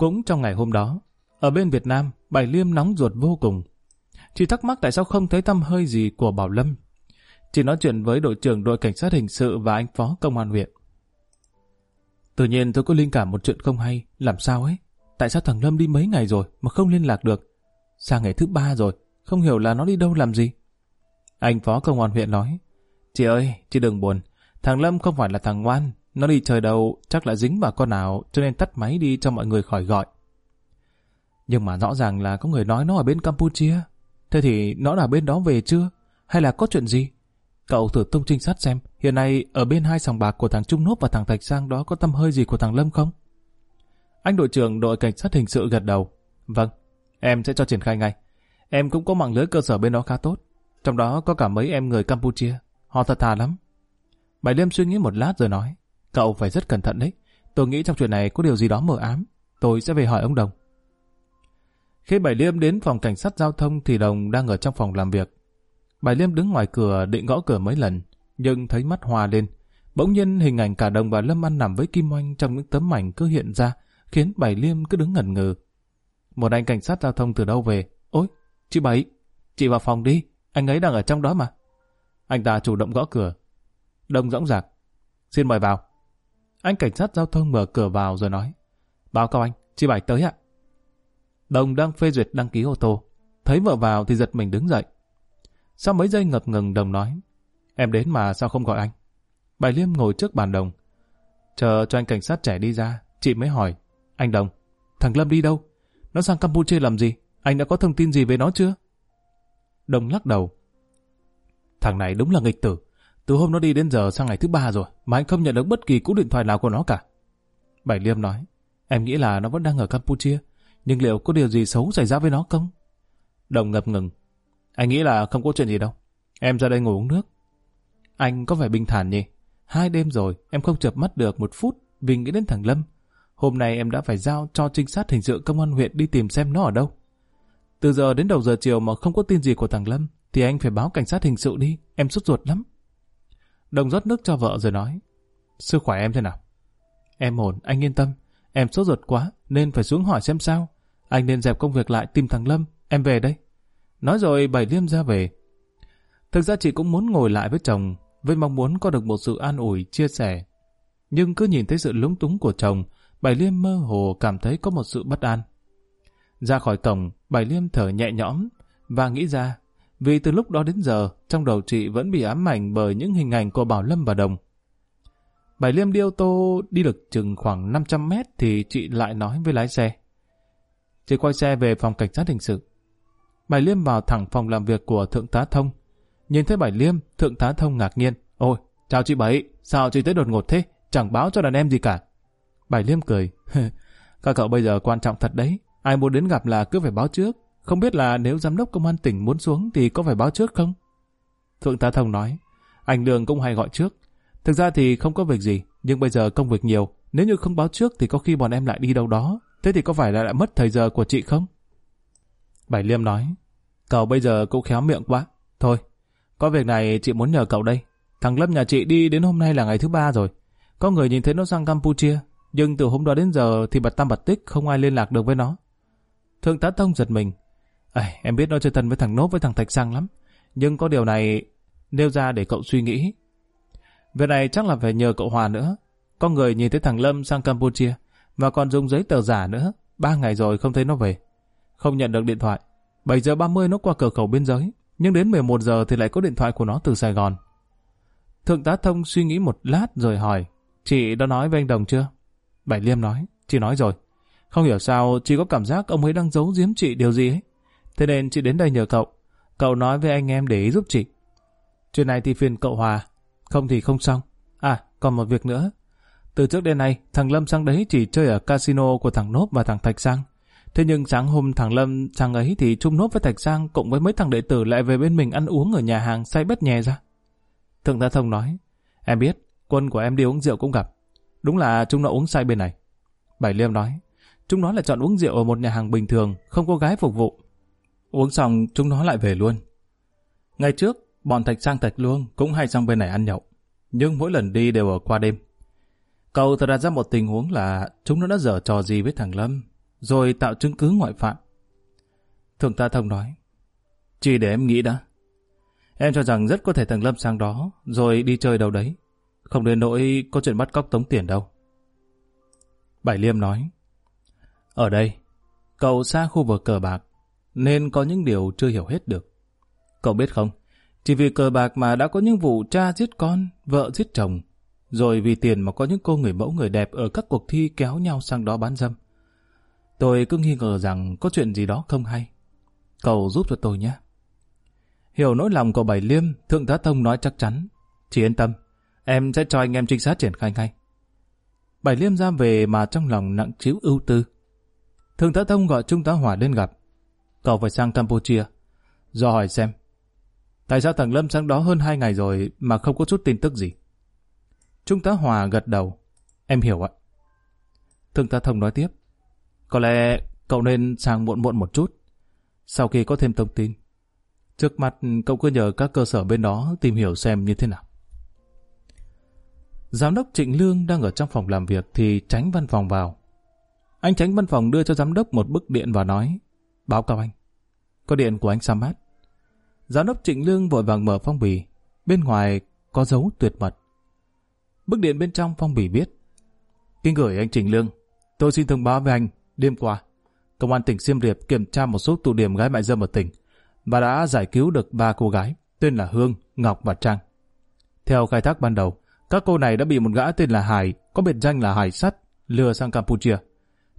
Cũng trong ngày hôm đó, ở bên Việt Nam, Bảy Liêm nóng ruột vô cùng. Chỉ thắc mắc tại sao không thấy tâm hơi gì của Bảo Lâm. Chỉ nói chuyện với đội trưởng đội cảnh sát hình sự và anh phó công an huyện. Tự nhiên tôi có linh cảm một chuyện không hay, làm sao ấy? Tại sao thằng Lâm đi mấy ngày rồi mà không liên lạc được? Sang ngày thứ ba rồi, không hiểu là nó đi đâu làm gì. Anh phó công an huyện nói, Chị ơi, chị đừng buồn, thằng Lâm không phải là thằng ngoan, nó đi chơi đâu chắc là dính vào con nào cho nên tắt máy đi cho mọi người khỏi gọi. Nhưng mà rõ ràng là có người nói nó ở bên Campuchia. Thế thì nó là bên đó về chưa? Hay là có chuyện gì? Cậu thử tung trinh sát xem hiện nay ở bên hai sòng bạc của thằng Trung Nốt và thằng Thạch Sang đó có tâm hơi gì của thằng Lâm không? Anh đội trưởng đội cảnh sát hình sự gật đầu. Vâng, em sẽ cho triển khai ngay. Em cũng có mạng lưới cơ sở bên đó khá tốt. Trong đó có cả mấy em người Campuchia. Họ thật thà lắm. Bài Liêm suy nghĩ một lát rồi nói. Cậu phải rất cẩn thận đấy. Tôi nghĩ trong chuyện này có điều gì đó mờ ám. Tôi sẽ về hỏi ông Đồng. Khi Bảy Liêm đến phòng cảnh sát giao thông thì Đồng đang ở trong phòng làm việc. Bảy Liêm đứng ngoài cửa định gõ cửa mấy lần, nhưng thấy mắt hòa lên. Bỗng nhiên hình ảnh cả Đồng và Lâm An nằm với Kim Oanh trong những tấm ảnh cứ hiện ra, khiến Bảy Liêm cứ đứng ngẩn ngừ. Một anh cảnh sát giao thông từ đâu về? Ôi, chị Bảy, chị vào phòng đi, anh ấy đang ở trong đó mà. Anh ta chủ động gõ cửa. Đồng rõng rạc. Xin mời vào. Anh cảnh sát giao thông mở cửa vào rồi nói. Báo cáo anh, chị Bảy tới ạ. Đồng đang phê duyệt đăng ký ô tô. Thấy vợ vào thì giật mình đứng dậy. Sau mấy giây ngập ngừng Đồng nói. Em đến mà sao không gọi anh? Bài Liêm ngồi trước bàn Đồng. Chờ cho anh cảnh sát trẻ đi ra, chị mới hỏi. Anh Đồng, thằng Lâm đi đâu? Nó sang Campuchia làm gì? Anh đã có thông tin gì về nó chưa? Đồng lắc đầu. Thằng này đúng là nghịch tử. Từ hôm nó đi đến giờ sang ngày thứ ba rồi, mà anh không nhận được bất kỳ cú điện thoại nào của nó cả. Bảy Liêm nói, em nghĩ là nó vẫn đang ở Campuchia nhưng liệu có điều gì xấu xảy ra với nó không? Đồng ngập ngừng. Anh nghĩ là không có chuyện gì đâu. Em ra đây ngồi uống nước. Anh có vẻ bình thản nhỉ? Hai đêm rồi, em không chợp mắt được một phút vì nghĩ đến thằng Lâm. Hôm nay em đã phải giao cho trinh sát hình sự công an huyện đi tìm xem nó ở đâu. Từ giờ đến đầu giờ chiều mà không có tin gì của thằng Lâm, thì anh phải báo cảnh sát hình sự đi, em sốt ruột lắm. Đồng rót nước cho vợ rồi nói, sức khỏe em thế nào? Em ổn, anh yên tâm, em sốt ruột quá nên phải xuống hỏi xem sao. Anh nên dẹp công việc lại tìm thằng Lâm, em về đây. Nói rồi Bảy Liêm ra về. Thực ra chị cũng muốn ngồi lại với chồng, với mong muốn có được một sự an ủi, chia sẻ. Nhưng cứ nhìn thấy sự lúng túng của chồng, Bảy Liêm mơ hồ cảm thấy có một sự bất an. Ra khỏi cổng, Bảy Liêm thở nhẹ nhõm và nghĩ ra, vì từ lúc đó đến giờ, trong đầu chị vẫn bị ám ảnh bởi những hình ảnh của Bảo Lâm và Đồng. Bảy Liêm đi ô tô đi được chừng khoảng 500 mét thì chị lại nói với lái xe. Chị quay xe về phòng cảnh sát hình sự. Bảy Liêm vào thẳng phòng làm việc của Thượng tá Thông. Nhìn thấy Bảy Liêm, Thượng tá Thông ngạc nhiên. Ôi, chào chị Bảy, sao chị tới đột ngột thế? Chẳng báo cho đàn em gì cả. Bảy Liêm cười. Các cậu bây giờ quan trọng thật đấy. Ai muốn đến gặp là cứ phải báo trước. Không biết là nếu giám đốc công an tỉnh muốn xuống thì có phải báo trước không? Thượng tá Thông nói. Anh Lương cũng hay gọi trước. Thực ra thì không có việc gì, nhưng bây giờ công việc nhiều. Nếu như không báo trước thì có khi bọn em lại đi đâu đó, Thế thì có phải là đã mất thời giờ của chị không? Bảy Liêm nói, cậu bây giờ cũng khéo miệng quá. Thôi, có việc này chị muốn nhờ cậu đây. Thằng Lâm nhà chị đi đến hôm nay là ngày thứ ba rồi. Có người nhìn thấy nó sang Campuchia, nhưng từ hôm đó đến giờ thì bật tam bật tích không ai liên lạc được với nó. Thượng tá thông giật mình. À, em biết nó chơi thân với thằng Nốt với thằng Thạch Sang lắm. Nhưng có điều này nêu ra để cậu suy nghĩ. Việc này chắc là phải nhờ cậu Hòa nữa. Có người nhìn thấy thằng Lâm sang Campuchia và còn dùng giấy tờ giả nữa. Ba ngày rồi không thấy nó về. Không nhận được điện thoại. 7 giờ 30 nó qua cửa khẩu biên giới. Nhưng đến 11 giờ thì lại có điện thoại của nó từ Sài Gòn. Thượng tá Thông suy nghĩ một lát rồi hỏi. Chị đã nói với anh Đồng chưa? Bảy Liêm nói. Chị nói rồi. Không hiểu sao chị có cảm giác ông ấy đang giấu giếm chị điều gì ấy. Thế nên chị đến đây nhờ cậu. Cậu nói với anh em để ý giúp chị. Chuyện này thì phiền cậu Hòa. Không thì không xong. À, còn một việc nữa. Từ trước đến nay, thằng Lâm sang đấy chỉ chơi ở casino của thằng Nốp và thằng Thạch Sang. Thế nhưng sáng hôm thằng Lâm sang ấy thì chung nốt với Thạch Sang cộng với mấy thằng đệ tử lại về bên mình ăn uống ở nhà hàng say bét nhè ra. Thượng tá Thông nói, em biết, quân của em đi uống rượu cũng gặp. Đúng là chúng nó uống say bên này. Bảy Liêm nói, chúng nó lại chọn uống rượu ở một nhà hàng bình thường, không có gái phục vụ. Uống xong chúng nó lại về luôn. Ngày trước, bọn Thạch Sang Thạch Luông cũng hay sang bên này ăn nhậu. Nhưng mỗi lần đi đều ở qua đêm. Cậu thật ra ra một tình huống là chúng nó đã dở trò gì với thằng Lâm, rồi tạo chứng cứ ngoại phạm. Thường Ta Thông nói, chỉ để em nghĩ đã. Em cho rằng rất có thể thằng Lâm sang đó, rồi đi chơi đâu đấy. Không đến nỗi có chuyện bắt cóc tống tiền đâu. Bảy Liêm nói, ở đây, cậu xa khu vực cờ bạc, nên có những điều chưa hiểu hết được. Cậu biết không, chỉ vì cờ bạc mà đã có những vụ cha giết con, vợ giết chồng, rồi vì tiền mà có những cô người mẫu người đẹp ở các cuộc thi kéo nhau sang đó bán dâm. Tôi cứ nghi ngờ rằng có chuyện gì đó không hay. Cậu giúp cho tôi nhé. Hiểu nỗi lòng của Bảy Liêm, Thượng tá Thông nói chắc chắn. Chỉ yên tâm, em sẽ cho anh em trinh sát triển khai ngay. Bảy Liêm ra về mà trong lòng nặng chiếu ưu tư. Thượng tá Thông gọi Trung tá Hỏa lên gặp. Cậu phải sang Campuchia. Do hỏi xem, tại sao thằng Lâm sang đó hơn hai ngày rồi mà không có chút tin tức gì? Trung tá Hòa gật đầu. Em hiểu ạ. Thượng tá Thông nói tiếp. Có lẽ cậu nên sang muộn muộn một chút. Sau khi có thêm thông tin, trước mặt cậu cứ nhờ các cơ sở bên đó tìm hiểu xem như thế nào. Giám đốc Trịnh Lương đang ở trong phòng làm việc thì tránh văn phòng vào. Anh tránh văn phòng đưa cho giám đốc một bức điện và nói Báo cáo anh, có điện của anh Samad. Giám đốc Trịnh Lương vội vàng mở phong bì. Bên ngoài có dấu tuyệt mật. Bức điện bên trong phong bì viết Kính gửi anh Trịnh Lương, tôi xin thông báo với anh Đêm qua, Công an tỉnh Siem Reap kiểm tra một số tụ điểm gái mại dâm ở tỉnh và đã giải cứu được ba cô gái tên là Hương, Ngọc và Trang. Theo khai thác ban đầu, các cô này đã bị một gã tên là Hải, có biệt danh là Hải Sắt, lừa sang Campuchia.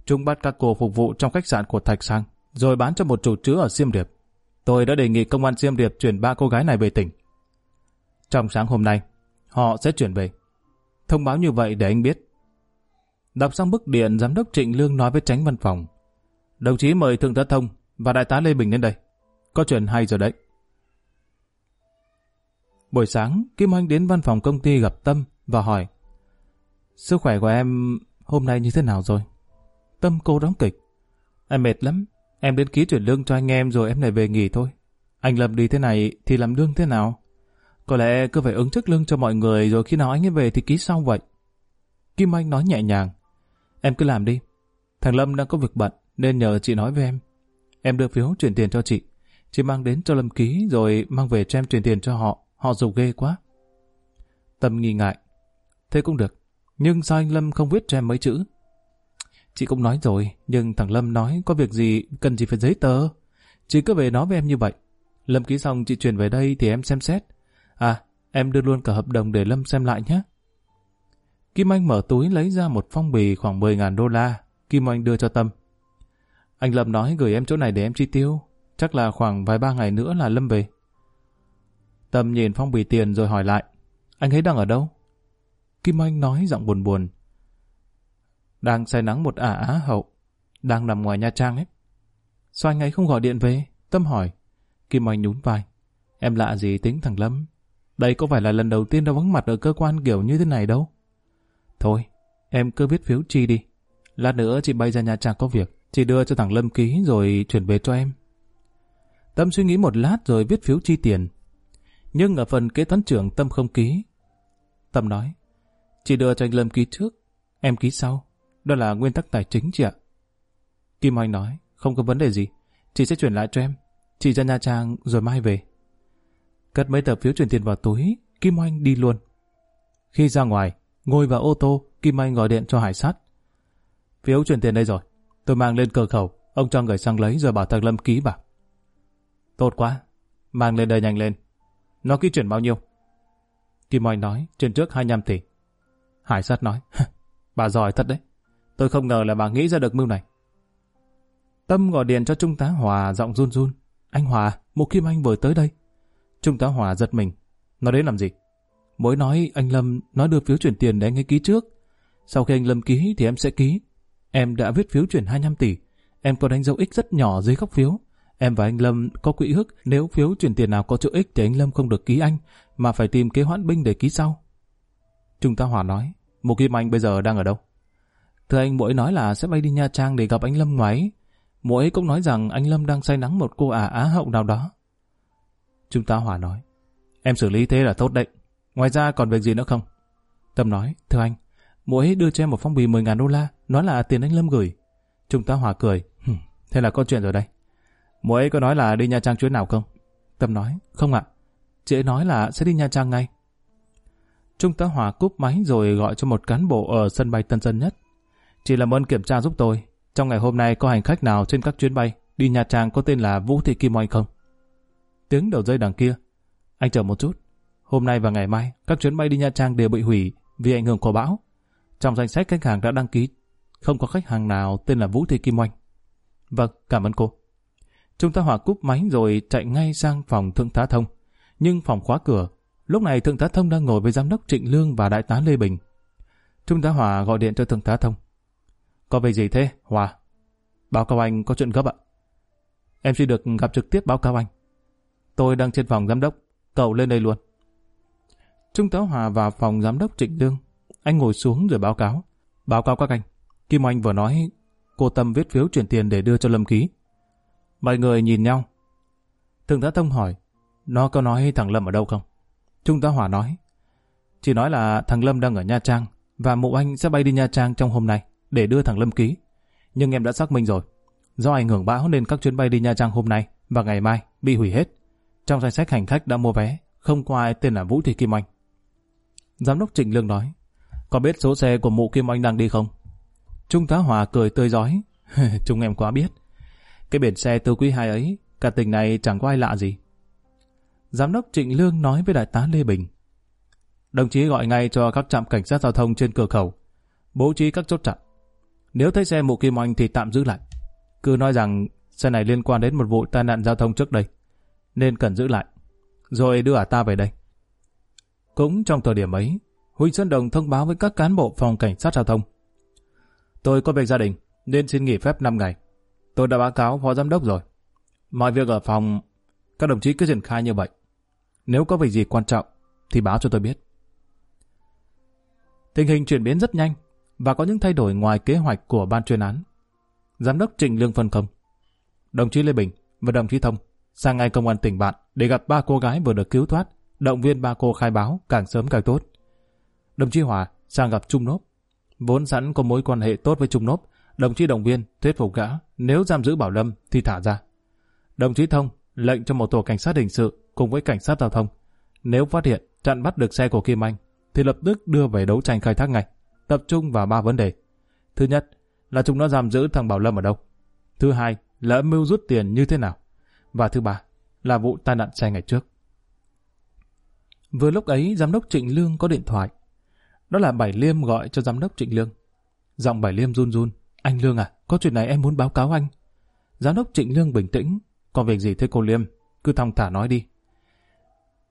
Chúng bắt các cô phục vụ trong khách sạn của Thạch Sang, rồi bán cho một chủ chứa ở Siem Reap. Tôi đã đề nghị công an Siem Reap chuyển ba cô gái này về tỉnh. Trong sáng hôm nay, họ sẽ chuyển về. Thông báo như vậy để anh biết. Đọc xong bức điện, giám đốc Trịnh Lương nói với tránh văn phòng. Đồng chí mời Thượng tá Thông và Đại tá Lê Bình đến đây. Có chuyện hay rồi đấy. Buổi sáng, Kim Anh đến văn phòng công ty gặp Tâm và hỏi Sức khỏe của em hôm nay như thế nào rồi? Tâm cô đóng kịch. Em mệt lắm, em đến ký chuyển lương cho anh em rồi em lại về nghỉ thôi. Anh Lâm đi thế này thì làm lương thế nào? Có lẽ cứ phải ứng chức lương cho mọi người rồi khi nào anh ấy về thì ký sau vậy. Kim Anh nói nhẹ nhàng. Em cứ làm đi. Thằng Lâm đang có việc bận, nên nhờ chị nói với em. Em đưa phiếu chuyển tiền cho chị. Chị mang đến cho Lâm ký, rồi mang về cho em chuyển tiền cho họ. Họ giàu ghê quá. Tâm nghi ngại. Thế cũng được. Nhưng sao anh Lâm không viết cho em mấy chữ? Chị cũng nói rồi, nhưng thằng Lâm nói có việc gì cần gì phải giấy tờ. Chị cứ về nói với em như vậy. Lâm ký xong chị chuyển về đây thì em xem xét. À, em đưa luôn cả hợp đồng để Lâm xem lại nhé. Kim Anh mở túi lấy ra một phong bì khoảng 10.000 đô la. Kim Anh đưa cho Tâm. Anh Lâm nói gửi em chỗ này để em chi tiêu. Chắc là khoảng vài ba ngày nữa là Lâm về. Tâm nhìn phong bì tiền rồi hỏi lại. Anh ấy đang ở đâu? Kim Anh nói giọng buồn buồn. Đang say nắng một ả á hậu. Đang nằm ngoài Nha Trang ấy. Sao anh ấy không gọi điện về? Tâm hỏi. Kim Anh nhún vai. Em lạ gì tính thằng Lâm? Đây có phải là lần đầu tiên đâu vắng mặt ở cơ quan kiểu như thế này đâu. Thôi, em cứ viết phiếu chi đi. Lát nữa chị bay ra Nha Trang có việc, chị đưa cho thằng Lâm ký rồi chuyển về cho em. Tâm suy nghĩ một lát rồi viết phiếu chi tiền. Nhưng ở phần kế toán trưởng Tâm không ký. Tâm nói, chị đưa cho anh Lâm ký trước, em ký sau. Đó là nguyên tắc tài chính chị ạ. Kim Oanh nói, không có vấn đề gì, chị sẽ chuyển lại cho em. Chị ra Nha Trang rồi mai về. Cất mấy tờ phiếu chuyển tiền vào túi, Kim Oanh đi luôn. Khi ra ngoài, ngồi vào ô tô, Kim Anh gọi điện cho Hải Sát. Phiếu chuyển tiền đây rồi, tôi mang lên cửa khẩu, ông cho người sang lấy rồi bảo thằng Lâm ký vào. Tốt quá, mang lên đây nhanh lên. Nó ký chuyển bao nhiêu? Kim Anh nói, trên trước 25 tỷ. Hải Sát nói, bà giỏi thật đấy. Tôi không ngờ là bà nghĩ ra được mưu này. Tâm gọi điện cho Trung tá Hòa giọng run run. Anh Hòa, một Kim Anh vừa tới đây. Trung tá Hòa giật mình. Nó đến làm gì? Mới nói anh Lâm nói đưa phiếu chuyển tiền để anh ấy ký trước. Sau khi anh Lâm ký thì em sẽ ký. Em đã viết phiếu chuyển 25 tỷ. Em có đánh dấu X rất nhỏ dưới góc phiếu. Em và anh Lâm có quỹ hức nếu phiếu chuyển tiền nào có chữ X thì anh Lâm không được ký anh mà phải tìm kế hoãn binh để ký sau. Trung tá Hòa nói, một Kim Anh bây giờ đang ở đâu? Thưa anh, mỗi nói là sẽ bay đi Nha Trang để gặp anh Lâm ngoái, Mỗi cũng nói rằng anh Lâm đang say nắng một cô ả Á hậu nào đó. chúng ta Hòa nói, em xử lý thế là tốt đấy. Ngoài ra còn việc gì nữa không? Tâm nói, thưa anh, mỗi đưa cho em một phong bì 10.000 đô la, nói là tiền anh Lâm gửi. chúng ta Hòa cười, thế là có chuyện rồi đây. Mỗi có nói là đi Nha Trang chuyến nào không? Tâm nói, không ạ. Chị ấy nói là sẽ đi Nha Trang ngay. Trung tá Hòa cúp máy rồi gọi cho một cán bộ ở sân bay Tân Dân Nhất. Chỉ làm ơn kiểm tra giúp tôi. Trong ngày hôm nay có hành khách nào trên các chuyến bay đi Nha Trang có tên là Vũ Thị Kim Oanh không? Tiếng đầu dây đằng kia. Anh chờ một chút. Hôm nay và ngày mai, các chuyến bay đi Nha Trang đều bị hủy vì ảnh hưởng của bão. Trong danh sách khách hàng đã đăng ký, không có khách hàng nào tên là Vũ Thị Kim Oanh. Vâng, cảm ơn cô. Chúng ta hòa cúp máy rồi chạy ngay sang phòng Thượng tá Thông. Nhưng phòng khóa cửa. Lúc này Thượng tá Thông đang ngồi với Giám đốc Trịnh Lương và Đại tá Lê Bình. Trung tá Hòa gọi điện cho Thượng tá Thông. Có về gì thế, Hòa? Báo cáo anh có chuyện gấp ạ. Em xin được gặp trực tiếp báo cáo anh. Tôi đang trên phòng giám đốc, cậu lên đây luôn. Trung tá Hòa vào phòng giám đốc Trịnh Dương, Anh ngồi xuống rồi báo cáo. Báo cáo các anh. Kim Anh vừa nói cô Tâm viết phiếu chuyển tiền để đưa cho Lâm ký. Mọi người nhìn nhau. Thượng tá Thông hỏi, nó có nói thằng Lâm ở đâu không? Trung tá Hòa nói, chỉ nói là thằng Lâm đang ở Nha Trang và mụ anh sẽ bay đi Nha Trang trong hôm nay để đưa thằng Lâm ký. Nhưng em đã xác minh rồi. Do ảnh hưởng bão nên các chuyến bay đi Nha Trang hôm nay và ngày mai bị hủy hết. Trong danh sách hành khách đã mua vé, không có ai tên là Vũ Thị Kim Anh. Giám đốc Trịnh Lương nói, có biết số xe của mụ Kim Anh đang đi không? Trung tá Hòa cười tươi giói. Chúng em quá biết. Cái biển xe tư quý hai ấy, cả tỉnh này chẳng có ai lạ gì. Giám đốc Trịnh Lương nói với đại tá Lê Bình. Đồng chí gọi ngay cho các trạm cảnh sát giao thông trên cửa khẩu, bố trí các chốt chặn. Nếu thấy xe mụ Kim Anh thì tạm giữ lại. Cứ nói rằng xe này liên quan đến một vụ tai nạn giao thông trước đây, nên cần giữ lại. Rồi đưa ả ta về đây. Cũng trong thời điểm ấy, Huỳnh Sơn Đồng thông báo với các cán bộ phòng cảnh sát giao thông. Tôi có việc gia đình, nên xin nghỉ phép 5 ngày. Tôi đã báo cáo phó giám đốc rồi. Mọi việc ở phòng, các đồng chí cứ triển khai như vậy. Nếu có việc gì quan trọng, thì báo cho tôi biết. Tình hình chuyển biến rất nhanh và có những thay đổi ngoài kế hoạch của ban chuyên án. Giám đốc Trịnh Lương phân công. Đồng chí Lê Bình và đồng chí Thông sang ngay công an tỉnh bạn để gặp ba cô gái vừa được cứu thoát, động viên ba cô khai báo càng sớm càng tốt. Đồng chí Hòa sang gặp Trung Nốp. Vốn sẵn có mối quan hệ tốt với Trung Nốp, đồng chí động viên thuyết phục gã nếu giam giữ Bảo Lâm thì thả ra. Đồng chí Thông lệnh cho một tổ cảnh sát hình sự cùng với cảnh sát giao thông. Nếu phát hiện chặn bắt được xe của Kim Anh thì lập tức đưa về đấu tranh khai thác ngay tập trung vào ba vấn đề. Thứ nhất là chúng nó giam giữ thằng Bảo Lâm ở đâu. Thứ hai là âm mưu rút tiền như thế nào. Và thứ ba là vụ tai nạn xe ngày trước. Vừa lúc ấy, giám đốc Trịnh Lương có điện thoại. Đó là Bảy Liêm gọi cho giám đốc Trịnh Lương. Giọng Bảy Liêm run run. Anh Lương à, có chuyện này em muốn báo cáo anh. Giám đốc Trịnh Lương bình tĩnh. Có việc gì thế cô Liêm? Cứ thong thả nói đi.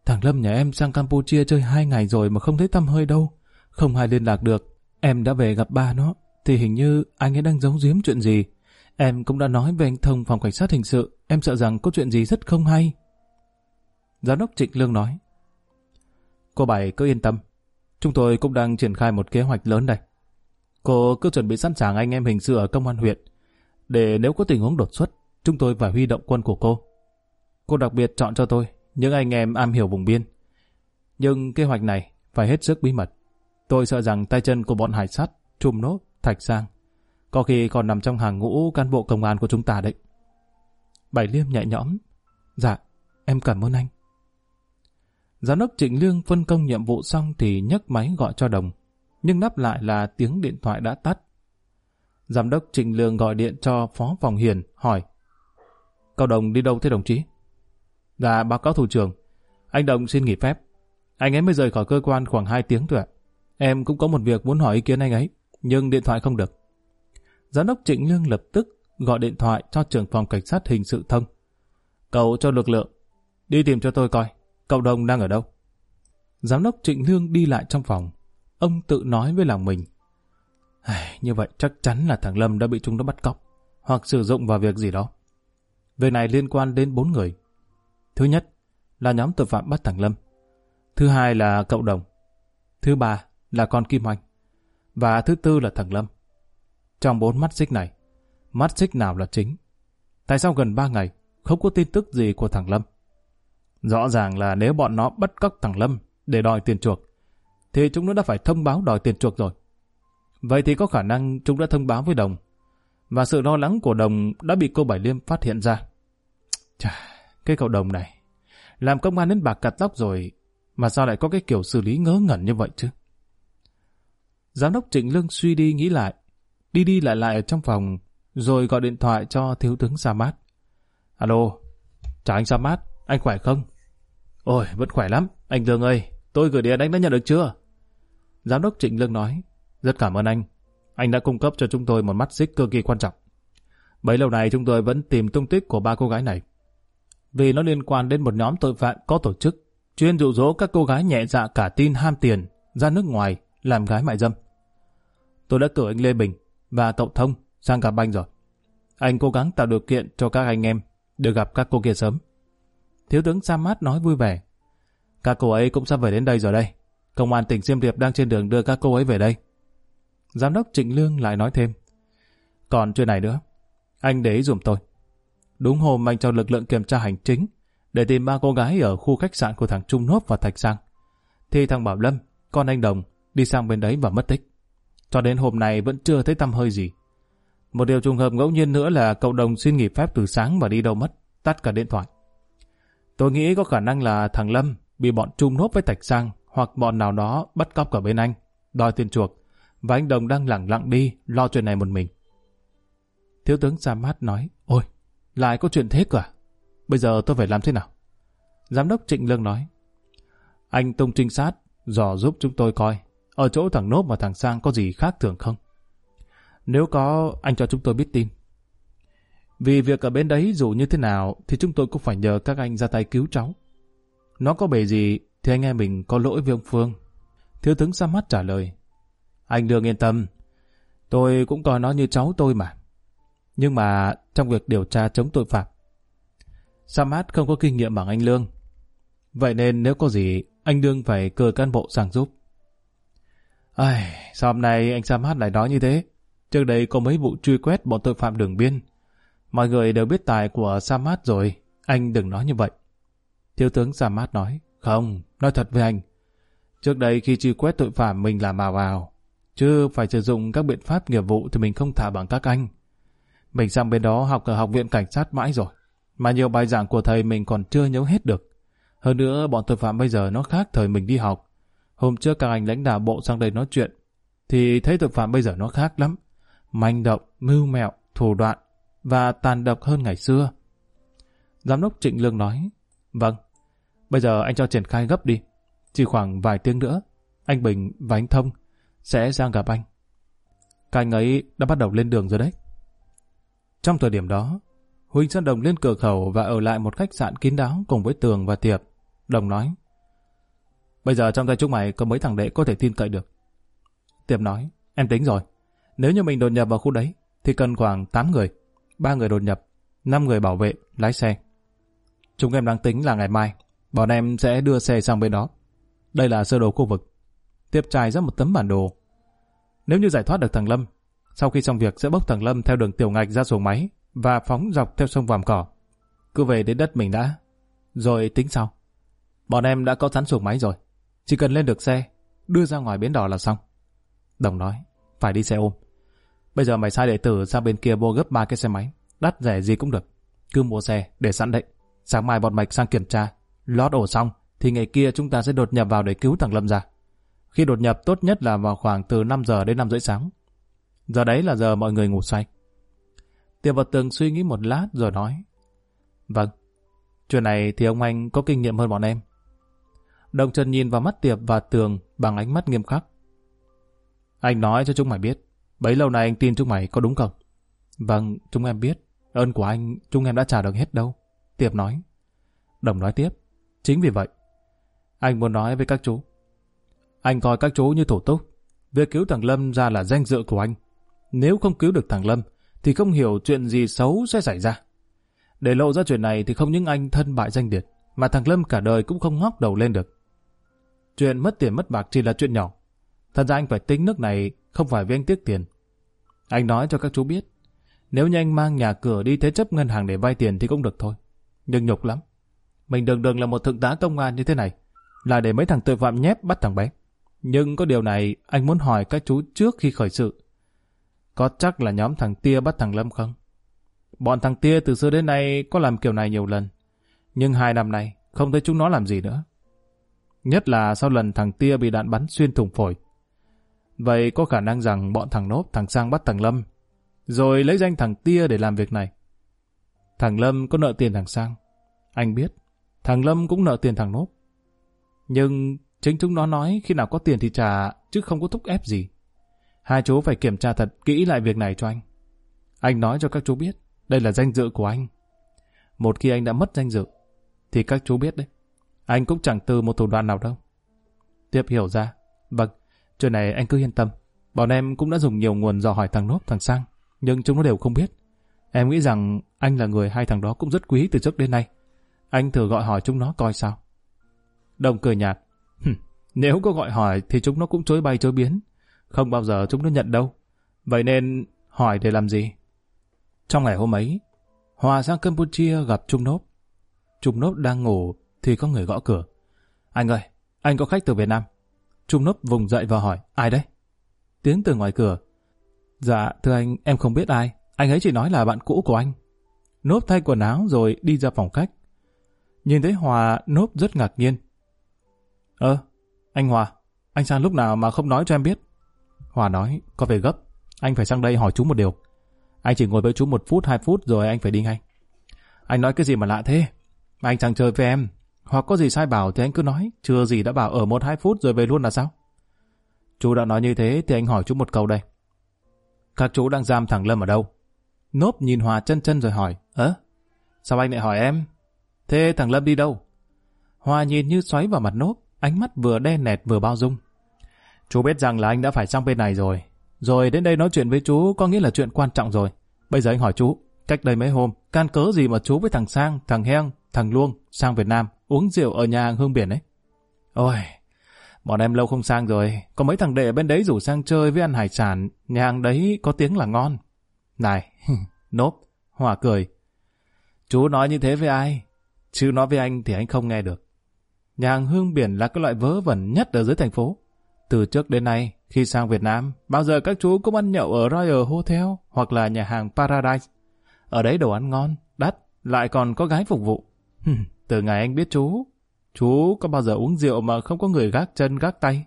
Thằng Lâm nhà em sang Campuchia chơi hai ngày rồi mà không thấy tâm hơi đâu. Không ai liên lạc được. Em đã về gặp ba nó, thì hình như anh ấy đang giấu giếm chuyện gì. Em cũng đã nói với anh Thông phòng cảnh sát hình sự, em sợ rằng có chuyện gì rất không hay. Giám đốc Trịnh Lương nói. Cô Bảy cứ yên tâm, chúng tôi cũng đang triển khai một kế hoạch lớn đây. Cô cứ chuẩn bị sẵn sàng anh em hình sự ở công an huyện, để nếu có tình huống đột xuất, chúng tôi phải huy động quân của cô. Cô đặc biệt chọn cho tôi những anh em am hiểu vùng biên. Nhưng kế hoạch này phải hết sức bí mật. Tôi sợ rằng tay chân của bọn hải sát, Trùm Nốt, Thạch Sang, có khi còn nằm trong hàng ngũ cán bộ công an của chúng ta đấy. Bảy Liêm nhẹ nhõm. Dạ, em cảm ơn anh. Giám đốc Trịnh Lương phân công nhiệm vụ xong thì nhấc máy gọi cho Đồng. Nhưng đáp lại là tiếng điện thoại đã tắt. Giám đốc Trịnh Lương gọi điện cho Phó Phòng Hiền, hỏi. Cao Đồng đi đâu thế đồng chí? Dạ, báo cáo thủ trưởng. Anh Đồng xin nghỉ phép. Anh ấy mới rời khỏi cơ quan khoảng 2 tiếng thôi ạ. Em cũng có một việc muốn hỏi ý kiến anh ấy, nhưng điện thoại không được. Giám đốc Trịnh Lương lập tức gọi điện thoại cho trưởng phòng cảnh sát hình sự thông. Cậu cho lực lượng, đi tìm cho tôi coi, cậu Đồng đang ở đâu. Giám đốc Trịnh Lương đi lại trong phòng, ông tự nói với lòng mình. Như vậy chắc chắn là thằng Lâm đã bị chúng nó bắt cóc, hoặc sử dụng vào việc gì đó. Việc này liên quan đến bốn người. Thứ nhất là nhóm tội phạm bắt thằng Lâm. Thứ hai là cậu Đồng. Thứ ba là con Kim anh Và thứ tư là thằng Lâm. Trong bốn mắt xích này, mắt xích nào là chính? Tại sao gần ba ngày không có tin tức gì của thằng Lâm? Rõ ràng là nếu bọn nó bắt cóc thằng Lâm để đòi tiền chuộc, thì chúng nó đã phải thông báo đòi tiền chuộc rồi. Vậy thì có khả năng chúng đã thông báo với Đồng, và sự lo lắng của Đồng đã bị cô Bảy Liêm phát hiện ra. Chà, cái cậu Đồng này, làm công an đến bạc cặt tóc rồi, mà sao lại có cái kiểu xử lý ngớ ngẩn như vậy chứ? Giám đốc Trịnh Lương suy đi nghĩ lại, đi đi lại lại ở trong phòng, rồi gọi điện thoại cho thiếu tướng Samad. Alo, chào anh Samad, anh khỏe không? Ôi, vẫn khỏe lắm, anh Lương ơi, tôi gửi điện anh đã nhận được chưa? Giám đốc Trịnh Lương nói, rất cảm ơn anh. Anh đã cung cấp cho chúng tôi một mắt xích cực kỳ quan trọng. Bấy lâu nay chúng tôi vẫn tìm tung tích của ba cô gái này. Vì nó liên quan đến một nhóm tội phạm có tổ chức, chuyên dụ dỗ các cô gái nhẹ dạ cả tin ham tiền, ra nước ngoài, làm gái mại dâm. Tôi đã cử anh Lê Bình và cậu Thông sang gặp anh rồi. Anh cố gắng tạo điều kiện cho các anh em được gặp các cô kia sớm. Thiếu tướng Sa Mát nói vui vẻ. Các cô ấy cũng sắp về đến đây rồi đây. Công an tỉnh Diêm Riệp đang trên đường đưa các cô ấy về đây. Giám đốc Trịnh Lương lại nói thêm. Còn chuyện này nữa, anh để ý dùm tôi. Đúng hôm anh cho lực lượng kiểm tra hành chính để tìm ba cô gái ở khu khách sạn của thằng Trung Nốt và Thạch Sang. Thì thằng Bảo Lâm, con anh Đồng, đi sang bên đấy và mất tích. Cho đến hôm nay vẫn chưa thấy tâm hơi gì. Một điều trùng hợp ngẫu nhiên nữa là cậu Đồng xin nghỉ phép từ sáng và đi đâu mất, tắt cả điện thoại. Tôi nghĩ có khả năng là thằng Lâm bị bọn Trung Nốt với Thạch Sang hoặc bọn nào đó bắt cóc cả bên anh, đòi tiền chuộc và anh Đồng đang lẳng lặng đi lo chuyện này một mình. Thiếu tướng Sa nói, ôi, lại có chuyện thế cả. À? Bây giờ tôi phải làm thế nào? Giám đốc Trịnh Lương nói, anh tung trinh sát, dò giúp chúng tôi coi, ở chỗ thằng Nốt và thằng Sang có gì khác thường không? Nếu có, anh cho chúng tôi biết tin. Vì việc ở bên đấy dù như thế nào thì chúng tôi cũng phải nhờ các anh ra tay cứu cháu. Nó có bề gì thì anh em mình có lỗi với ông Phương. Thiếu tướng ra Mắt trả lời. Anh đừng yên tâm. Tôi cũng coi nó như cháu tôi mà. Nhưng mà trong việc điều tra chống tội phạm, Samat không có kinh nghiệm bằng anh Lương. Vậy nên nếu có gì, anh Lương phải cờ cán bộ sang giúp. Ai, sao hôm nay anh Samat lại nói như thế? Trước đây có mấy vụ truy quét bọn tội phạm đường biên. Mọi người đều biết tài của Samat rồi, anh đừng nói như vậy. Thiếu tướng Samat nói, không, nói thật với anh. Trước đây khi truy quét tội phạm mình làm vào vào, chứ phải sử dụng các biện pháp nghiệp vụ thì mình không thả bằng các anh. Mình sang bên đó học ở học viện cảnh sát mãi rồi, mà nhiều bài giảng của thầy mình còn chưa nhớ hết được. Hơn nữa, bọn tội phạm bây giờ nó khác thời mình đi học. Hôm trước các anh lãnh đạo bộ sang đây nói chuyện, thì thấy tội phạm bây giờ nó khác lắm. Manh động, mưu mẹo, thủ đoạn và tàn độc hơn ngày xưa. Giám đốc Trịnh Lương nói, Vâng, bây giờ anh cho triển khai gấp đi. Chỉ khoảng vài tiếng nữa, anh Bình và anh Thông sẽ sang gặp anh. Các anh ấy đã bắt đầu lên đường rồi đấy. Trong thời điểm đó, Huỳnh Sơn Đồng lên cửa khẩu và ở lại một khách sạn kín đáo cùng với Tường và Tiệp. Đồng nói, Bây giờ trong tay chúng mày có mấy thằng đệ có thể tin cậy được. Tiệp nói, em tính rồi. Nếu như mình đột nhập vào khu đấy, thì cần khoảng 8 người. 3 người đột nhập, 5 người bảo vệ, lái xe. Chúng em đang tính là ngày mai, bọn em sẽ đưa xe sang bên đó. Đây là sơ đồ khu vực. Tiệp trải ra một tấm bản đồ. Nếu như giải thoát được thằng Lâm, sau khi xong việc sẽ bốc thằng Lâm theo đường tiểu ngạch ra xuồng máy và phóng dọc theo sông Vàm Cỏ. Cứ về đến đất mình đã, rồi tính sau. Bọn em đã có sẵn xuồng máy rồi, chỉ cần lên được xe, đưa ra ngoài bến đỏ là xong. Đồng nói, phải đi xe ôm. Bây giờ mày sai đệ tử ra bên kia mua gấp ba cái xe máy, đắt rẻ gì cũng được. Cứ mua xe, để sẵn đấy. Sáng mai bọn mạch sang kiểm tra, lót ổ xong, thì ngày kia chúng ta sẽ đột nhập vào để cứu thằng Lâm ra. Khi đột nhập tốt nhất là vào khoảng từ 5 giờ đến 5 rưỡi sáng. Giờ đấy là giờ mọi người ngủ say. Tiệp Vật tường suy nghĩ một lát rồi nói. Vâng, chuyện này thì ông anh có kinh nghiệm hơn bọn em. Đồng Trần nhìn vào mắt Tiệp và Tường bằng ánh mắt nghiêm khắc. Anh nói cho chúng mày biết, bấy lâu nay anh tin chúng mày có đúng không? Vâng, chúng em biết. Ơn của anh, chúng em đã trả được hết đâu. Tiệp nói. Đồng nói tiếp. Chính vì vậy, anh muốn nói với các chú. Anh coi các chú như thủ túc. Việc cứu thằng Lâm ra là danh dự của anh. Nếu không cứu được thằng Lâm, thì không hiểu chuyện gì xấu sẽ xảy ra. Để lộ ra chuyện này thì không những anh thân bại danh điệt, mà thằng Lâm cả đời cũng không ngóc đầu lên được. Chuyện mất tiền mất bạc chỉ là chuyện nhỏ. Thật ra anh phải tính nước này không phải vì anh tiếc tiền. Anh nói cho các chú biết, nếu như anh mang nhà cửa đi thế chấp ngân hàng để vay tiền thì cũng được thôi. Nhưng nhục lắm. Mình đường đường là một thượng tá công an như thế này, là để mấy thằng tội phạm nhép bắt thằng bé. Nhưng có điều này anh muốn hỏi các chú trước khi khởi sự. Có chắc là nhóm thằng Tia bắt thằng Lâm không? Bọn thằng Tia từ xưa đến nay có làm kiểu này nhiều lần. Nhưng hai năm nay không thấy chúng nó làm gì nữa. Nhất là sau lần thằng Tia bị đạn bắn xuyên thủng phổi. Vậy có khả năng rằng bọn thằng Nốp, thằng Sang bắt thằng Lâm, rồi lấy danh thằng Tia để làm việc này. Thằng Lâm có nợ tiền thằng Sang. Anh biết, thằng Lâm cũng nợ tiền thằng Nốp. Nhưng chính chúng nó nói khi nào có tiền thì trả, chứ không có thúc ép gì. Hai chú phải kiểm tra thật kỹ lại việc này cho anh. Anh nói cho các chú biết, đây là danh dự của anh. Một khi anh đã mất danh dự, thì các chú biết đấy. Anh cũng chẳng từ một thủ đoạn nào đâu. Tiếp hiểu ra. Vâng, chuyện này anh cứ yên tâm. Bọn em cũng đã dùng nhiều nguồn dò hỏi thằng Nốt, thằng Sang, nhưng chúng nó đều không biết. Em nghĩ rằng anh là người hai thằng đó cũng rất quý từ trước đến nay. Anh thử gọi hỏi chúng nó coi sao. Đồng cười nhạt. Nếu có gọi hỏi thì chúng nó cũng chối bay chối biến. Không bao giờ chúng nó nhận đâu. Vậy nên hỏi để làm gì? Trong ngày hôm ấy, Hòa sang Campuchia gặp Trung Nốt. Trung Nốt đang ngủ thì có người gõ cửa. Anh ơi, anh có khách từ Việt Nam. Trung Núp vùng dậy và hỏi, ai đấy? Tiếng từ ngoài cửa. Dạ, thưa anh, em không biết ai. Anh ấy chỉ nói là bạn cũ của anh. Núp thay quần áo rồi đi ra phòng khách. Nhìn thấy Hòa, Núp rất ngạc nhiên. Ơ, anh Hòa, anh sang lúc nào mà không nói cho em biết? Hòa nói, có về gấp. Anh phải sang đây hỏi chú một điều. Anh chỉ ngồi với chú một phút, hai phút rồi anh phải đi ngay. Anh nói cái gì mà lạ thế? Anh chẳng chơi với em. Hoặc có gì sai bảo thì anh cứ nói. Chưa gì đã bảo ở một hai phút rồi về luôn là sao? Chú đã nói như thế thì anh hỏi chú một câu đây. Các chú đang giam thằng Lâm ở đâu? Nốp nhìn Hòa chân chân rồi hỏi. ớ? Sao anh lại hỏi em? Thế thằng Lâm đi đâu? Hòa nhìn như xoáy vào mặt nốp, ánh mắt vừa đen nẹt vừa bao dung. Chú biết rằng là anh đã phải sang bên này rồi. Rồi đến đây nói chuyện với chú có nghĩa là chuyện quan trọng rồi. Bây giờ anh hỏi chú, cách đây mấy hôm, can cớ gì mà chú với thằng Sang, thằng Heng, thằng Luông sang Việt Nam uống rượu ở nhà hàng hương biển ấy? Ôi, bọn em lâu không sang rồi, có mấy thằng đệ ở bên đấy rủ sang chơi với ăn hải sản, nhà hàng đấy có tiếng là ngon. Này, nốp, Hòa cười. Chú nói như thế với ai? Chứ nói với anh thì anh không nghe được. Nhà hàng hương biển là cái loại vớ vẩn nhất ở dưới thành phố. Từ trước đến nay, khi sang Việt Nam, bao giờ các chú cũng ăn nhậu ở Royal Hotel hoặc là nhà hàng Paradise. Ở đấy đồ ăn ngon, đắt, lại còn có gái phục vụ. Từ ngày anh biết chú, chú có bao giờ uống rượu mà không có người gác chân gác tay.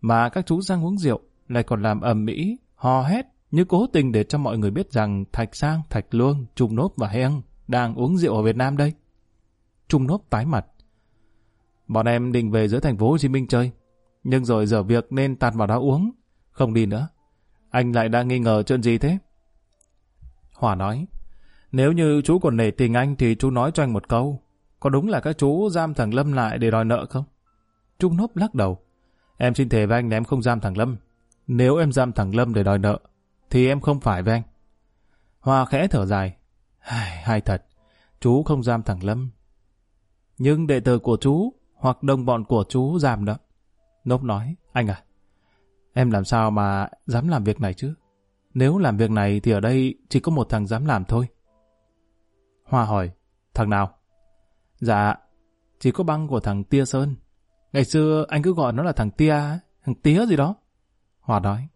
Mà các chú sang uống rượu lại còn làm ầm ĩ, hò hét như cố tình để cho mọi người biết rằng Thạch Sang, Thạch Luông, Trung Nốt và Heng đang uống rượu ở Việt Nam đây. Trung Nốt tái mặt. Bọn em định về giữa thành phố Hồ Chí Minh chơi, nhưng rồi giờ việc nên tạt vào đó uống, không đi nữa. Anh lại đang nghi ngờ chuyện gì thế? Hòa nói, nếu như chú còn nể tình anh thì chú nói cho anh một câu. Có đúng là các chú giam thằng Lâm lại để đòi nợ không? Trung Nốp lắc đầu. Em xin thề với anh là em không giam thằng Lâm. Nếu em giam thằng Lâm để đòi nợ, thì em không phải với anh. Hoa khẽ thở dài. Hai, thật, chú không giam thằng Lâm. Nhưng đệ tử của chú hoặc đồng bọn của chú giam đó. Nốp nói, anh à, Em làm sao mà dám làm việc này chứ? Nếu làm việc này thì ở đây chỉ có một thằng dám làm thôi. Hoa hỏi, thằng nào? Dạ, chỉ có băng của thằng Tia Sơn. Ngày xưa anh cứ gọi nó là thằng Tia, thằng Tía gì đó. Hòa nói,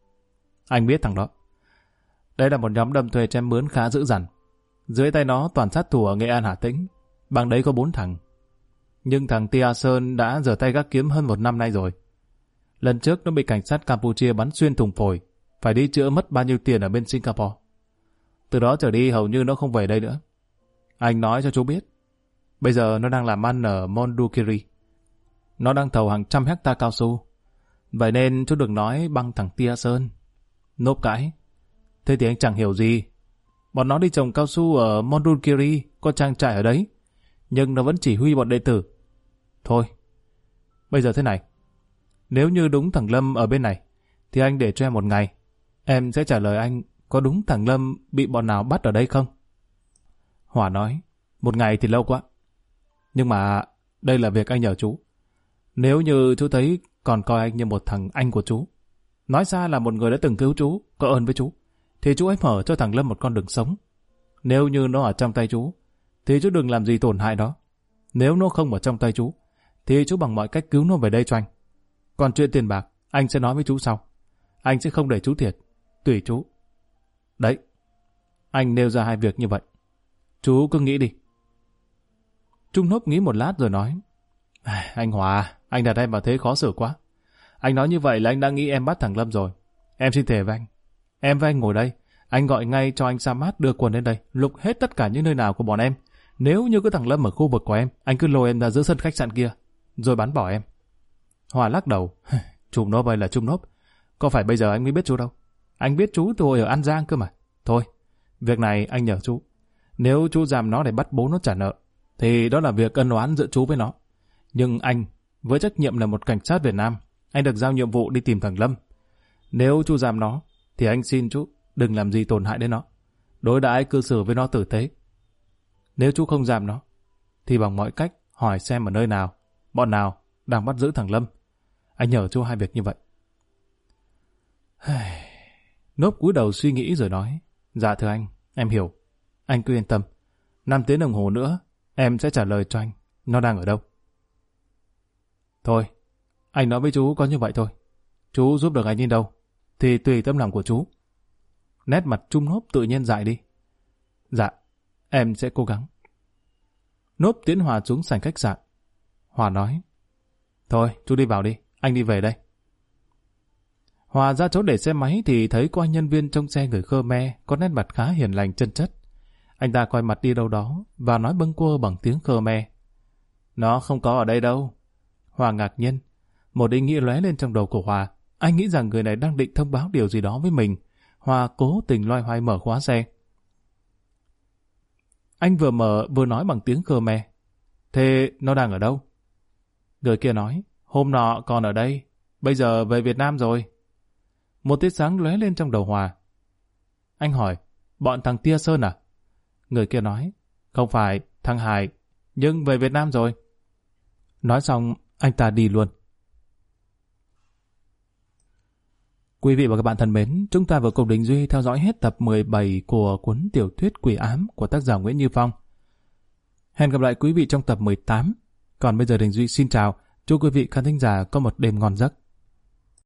anh biết thằng đó. Đây là một nhóm đâm thuê chém mướn khá dữ dằn. Dưới tay nó toàn sát thủ ở Nghệ An Hà Tĩnh. Bằng đấy có bốn thằng. Nhưng thằng Tia Sơn đã rửa tay gác kiếm hơn một năm nay rồi. Lần trước nó bị cảnh sát Campuchia bắn xuyên thùng phổi, phải đi chữa mất bao nhiêu tiền ở bên Singapore. Từ đó trở đi hầu như nó không về đây nữa. Anh nói cho chú biết. Bây giờ nó đang làm ăn ở Mondukiri. Nó đang thầu hàng trăm hecta cao su. Vậy nên chú đừng nói băng thằng Tia Sơn. Nộp cãi. Thế thì anh chẳng hiểu gì. Bọn nó đi trồng cao su ở Mondukiri, có trang trại ở đấy. Nhưng nó vẫn chỉ huy bọn đệ tử. Thôi, bây giờ thế này. Nếu như đúng thằng Lâm ở bên này, thì anh để cho em một ngày. Em sẽ trả lời anh có đúng thằng Lâm bị bọn nào bắt ở đây không? Hỏa nói, một ngày thì lâu quá. Nhưng mà đây là việc anh nhờ chú. Nếu như chú thấy còn coi anh như một thằng anh của chú, nói ra là một người đã từng cứu chú, có ơn với chú, thì chú hãy mở cho thằng Lâm một con đường sống. Nếu như nó ở trong tay chú, thì chú đừng làm gì tổn hại nó. Nếu nó không ở trong tay chú, thì chú bằng mọi cách cứu nó về đây cho anh. Còn chuyện tiền bạc, anh sẽ nói với chú sau. Anh sẽ không để chú thiệt. Tùy chú. Đấy. Anh nêu ra hai việc như vậy. Chú cứ nghĩ đi. Trung Nốt nghĩ một lát rồi nói. Anh Hòa, anh đặt em vào thế khó xử quá. Anh nói như vậy là anh đã nghĩ em bắt thằng Lâm rồi. Em xin thề với anh. Em với anh ngồi đây. Anh gọi ngay cho anh Sa Mát đưa quần lên đây, lục hết tất cả những nơi nào của bọn em. Nếu như có thằng Lâm ở khu vực của em, anh cứ lôi em ra giữa sân khách sạn kia, rồi bắn bỏ em. Hòa lắc đầu. Trung nốp vậy là trung Nốt. Có phải bây giờ anh mới biết chú đâu? Anh biết chú từ hồi ở An Giang cơ mà. Thôi, việc này anh nhờ chú. Nếu chú giảm nó để bắt bố nó trả nợ, thì đó là việc ân oán giữa chú với nó. Nhưng anh, với trách nhiệm là một cảnh sát Việt Nam, anh được giao nhiệm vụ đi tìm thằng Lâm. Nếu chú giam nó, thì anh xin chú đừng làm gì tổn hại đến nó. Đối đãi cư xử với nó tử tế. Nếu chú không giam nó, thì bằng mọi cách hỏi xem ở nơi nào, bọn nào đang bắt giữ thằng Lâm. Anh nhờ chú hai việc như vậy. Nốp cúi đầu suy nghĩ rồi nói. Dạ thưa anh, em hiểu. Anh cứ yên tâm. Năm tiếng đồng hồ nữa, em sẽ trả lời cho anh. Nó đang ở đâu? Thôi, anh nói với chú có như vậy thôi. Chú giúp được anh đến đâu, thì tùy tâm lòng của chú. Nét mặt trung nốt tự nhiên dại đi. Dạ, em sẽ cố gắng. Nốp tiến Hòa xuống sảnh khách sạn. Hòa nói, Thôi, chú đi vào đi, anh đi về đây. Hòa ra chỗ để xe máy thì thấy có anh nhân viên trong xe người Khmer có nét mặt khá hiền lành chân chất. Anh ta quay mặt đi đâu đó và nói bâng quơ bằng tiếng Khmer. Nó không có ở đây đâu. Hòa ngạc nhiên. Một ý nghĩ lóe lên trong đầu của Hòa. Anh nghĩ rằng người này đang định thông báo điều gì đó với mình. Hòa cố tình loay hoay mở khóa xe. Anh vừa mở vừa nói bằng tiếng Khmer. Thế nó đang ở đâu? Người kia nói, hôm nọ còn ở đây, bây giờ về Việt Nam rồi. Một tia sáng lóe lên trong đầu Hòa. Anh hỏi, bọn thằng Tia Sơn à? Người kia nói, không phải, thằng Hải, nhưng về Việt Nam rồi. Nói xong, anh ta đi luôn. Quý vị và các bạn thân mến, chúng ta vừa cùng Đình Duy theo dõi hết tập 17 của cuốn tiểu thuyết Quỷ Ám của tác giả Nguyễn Như Phong. Hẹn gặp lại quý vị trong tập 18. Còn bây giờ Đình Duy xin chào, chúc quý vị khán thính giả có một đêm ngon giấc.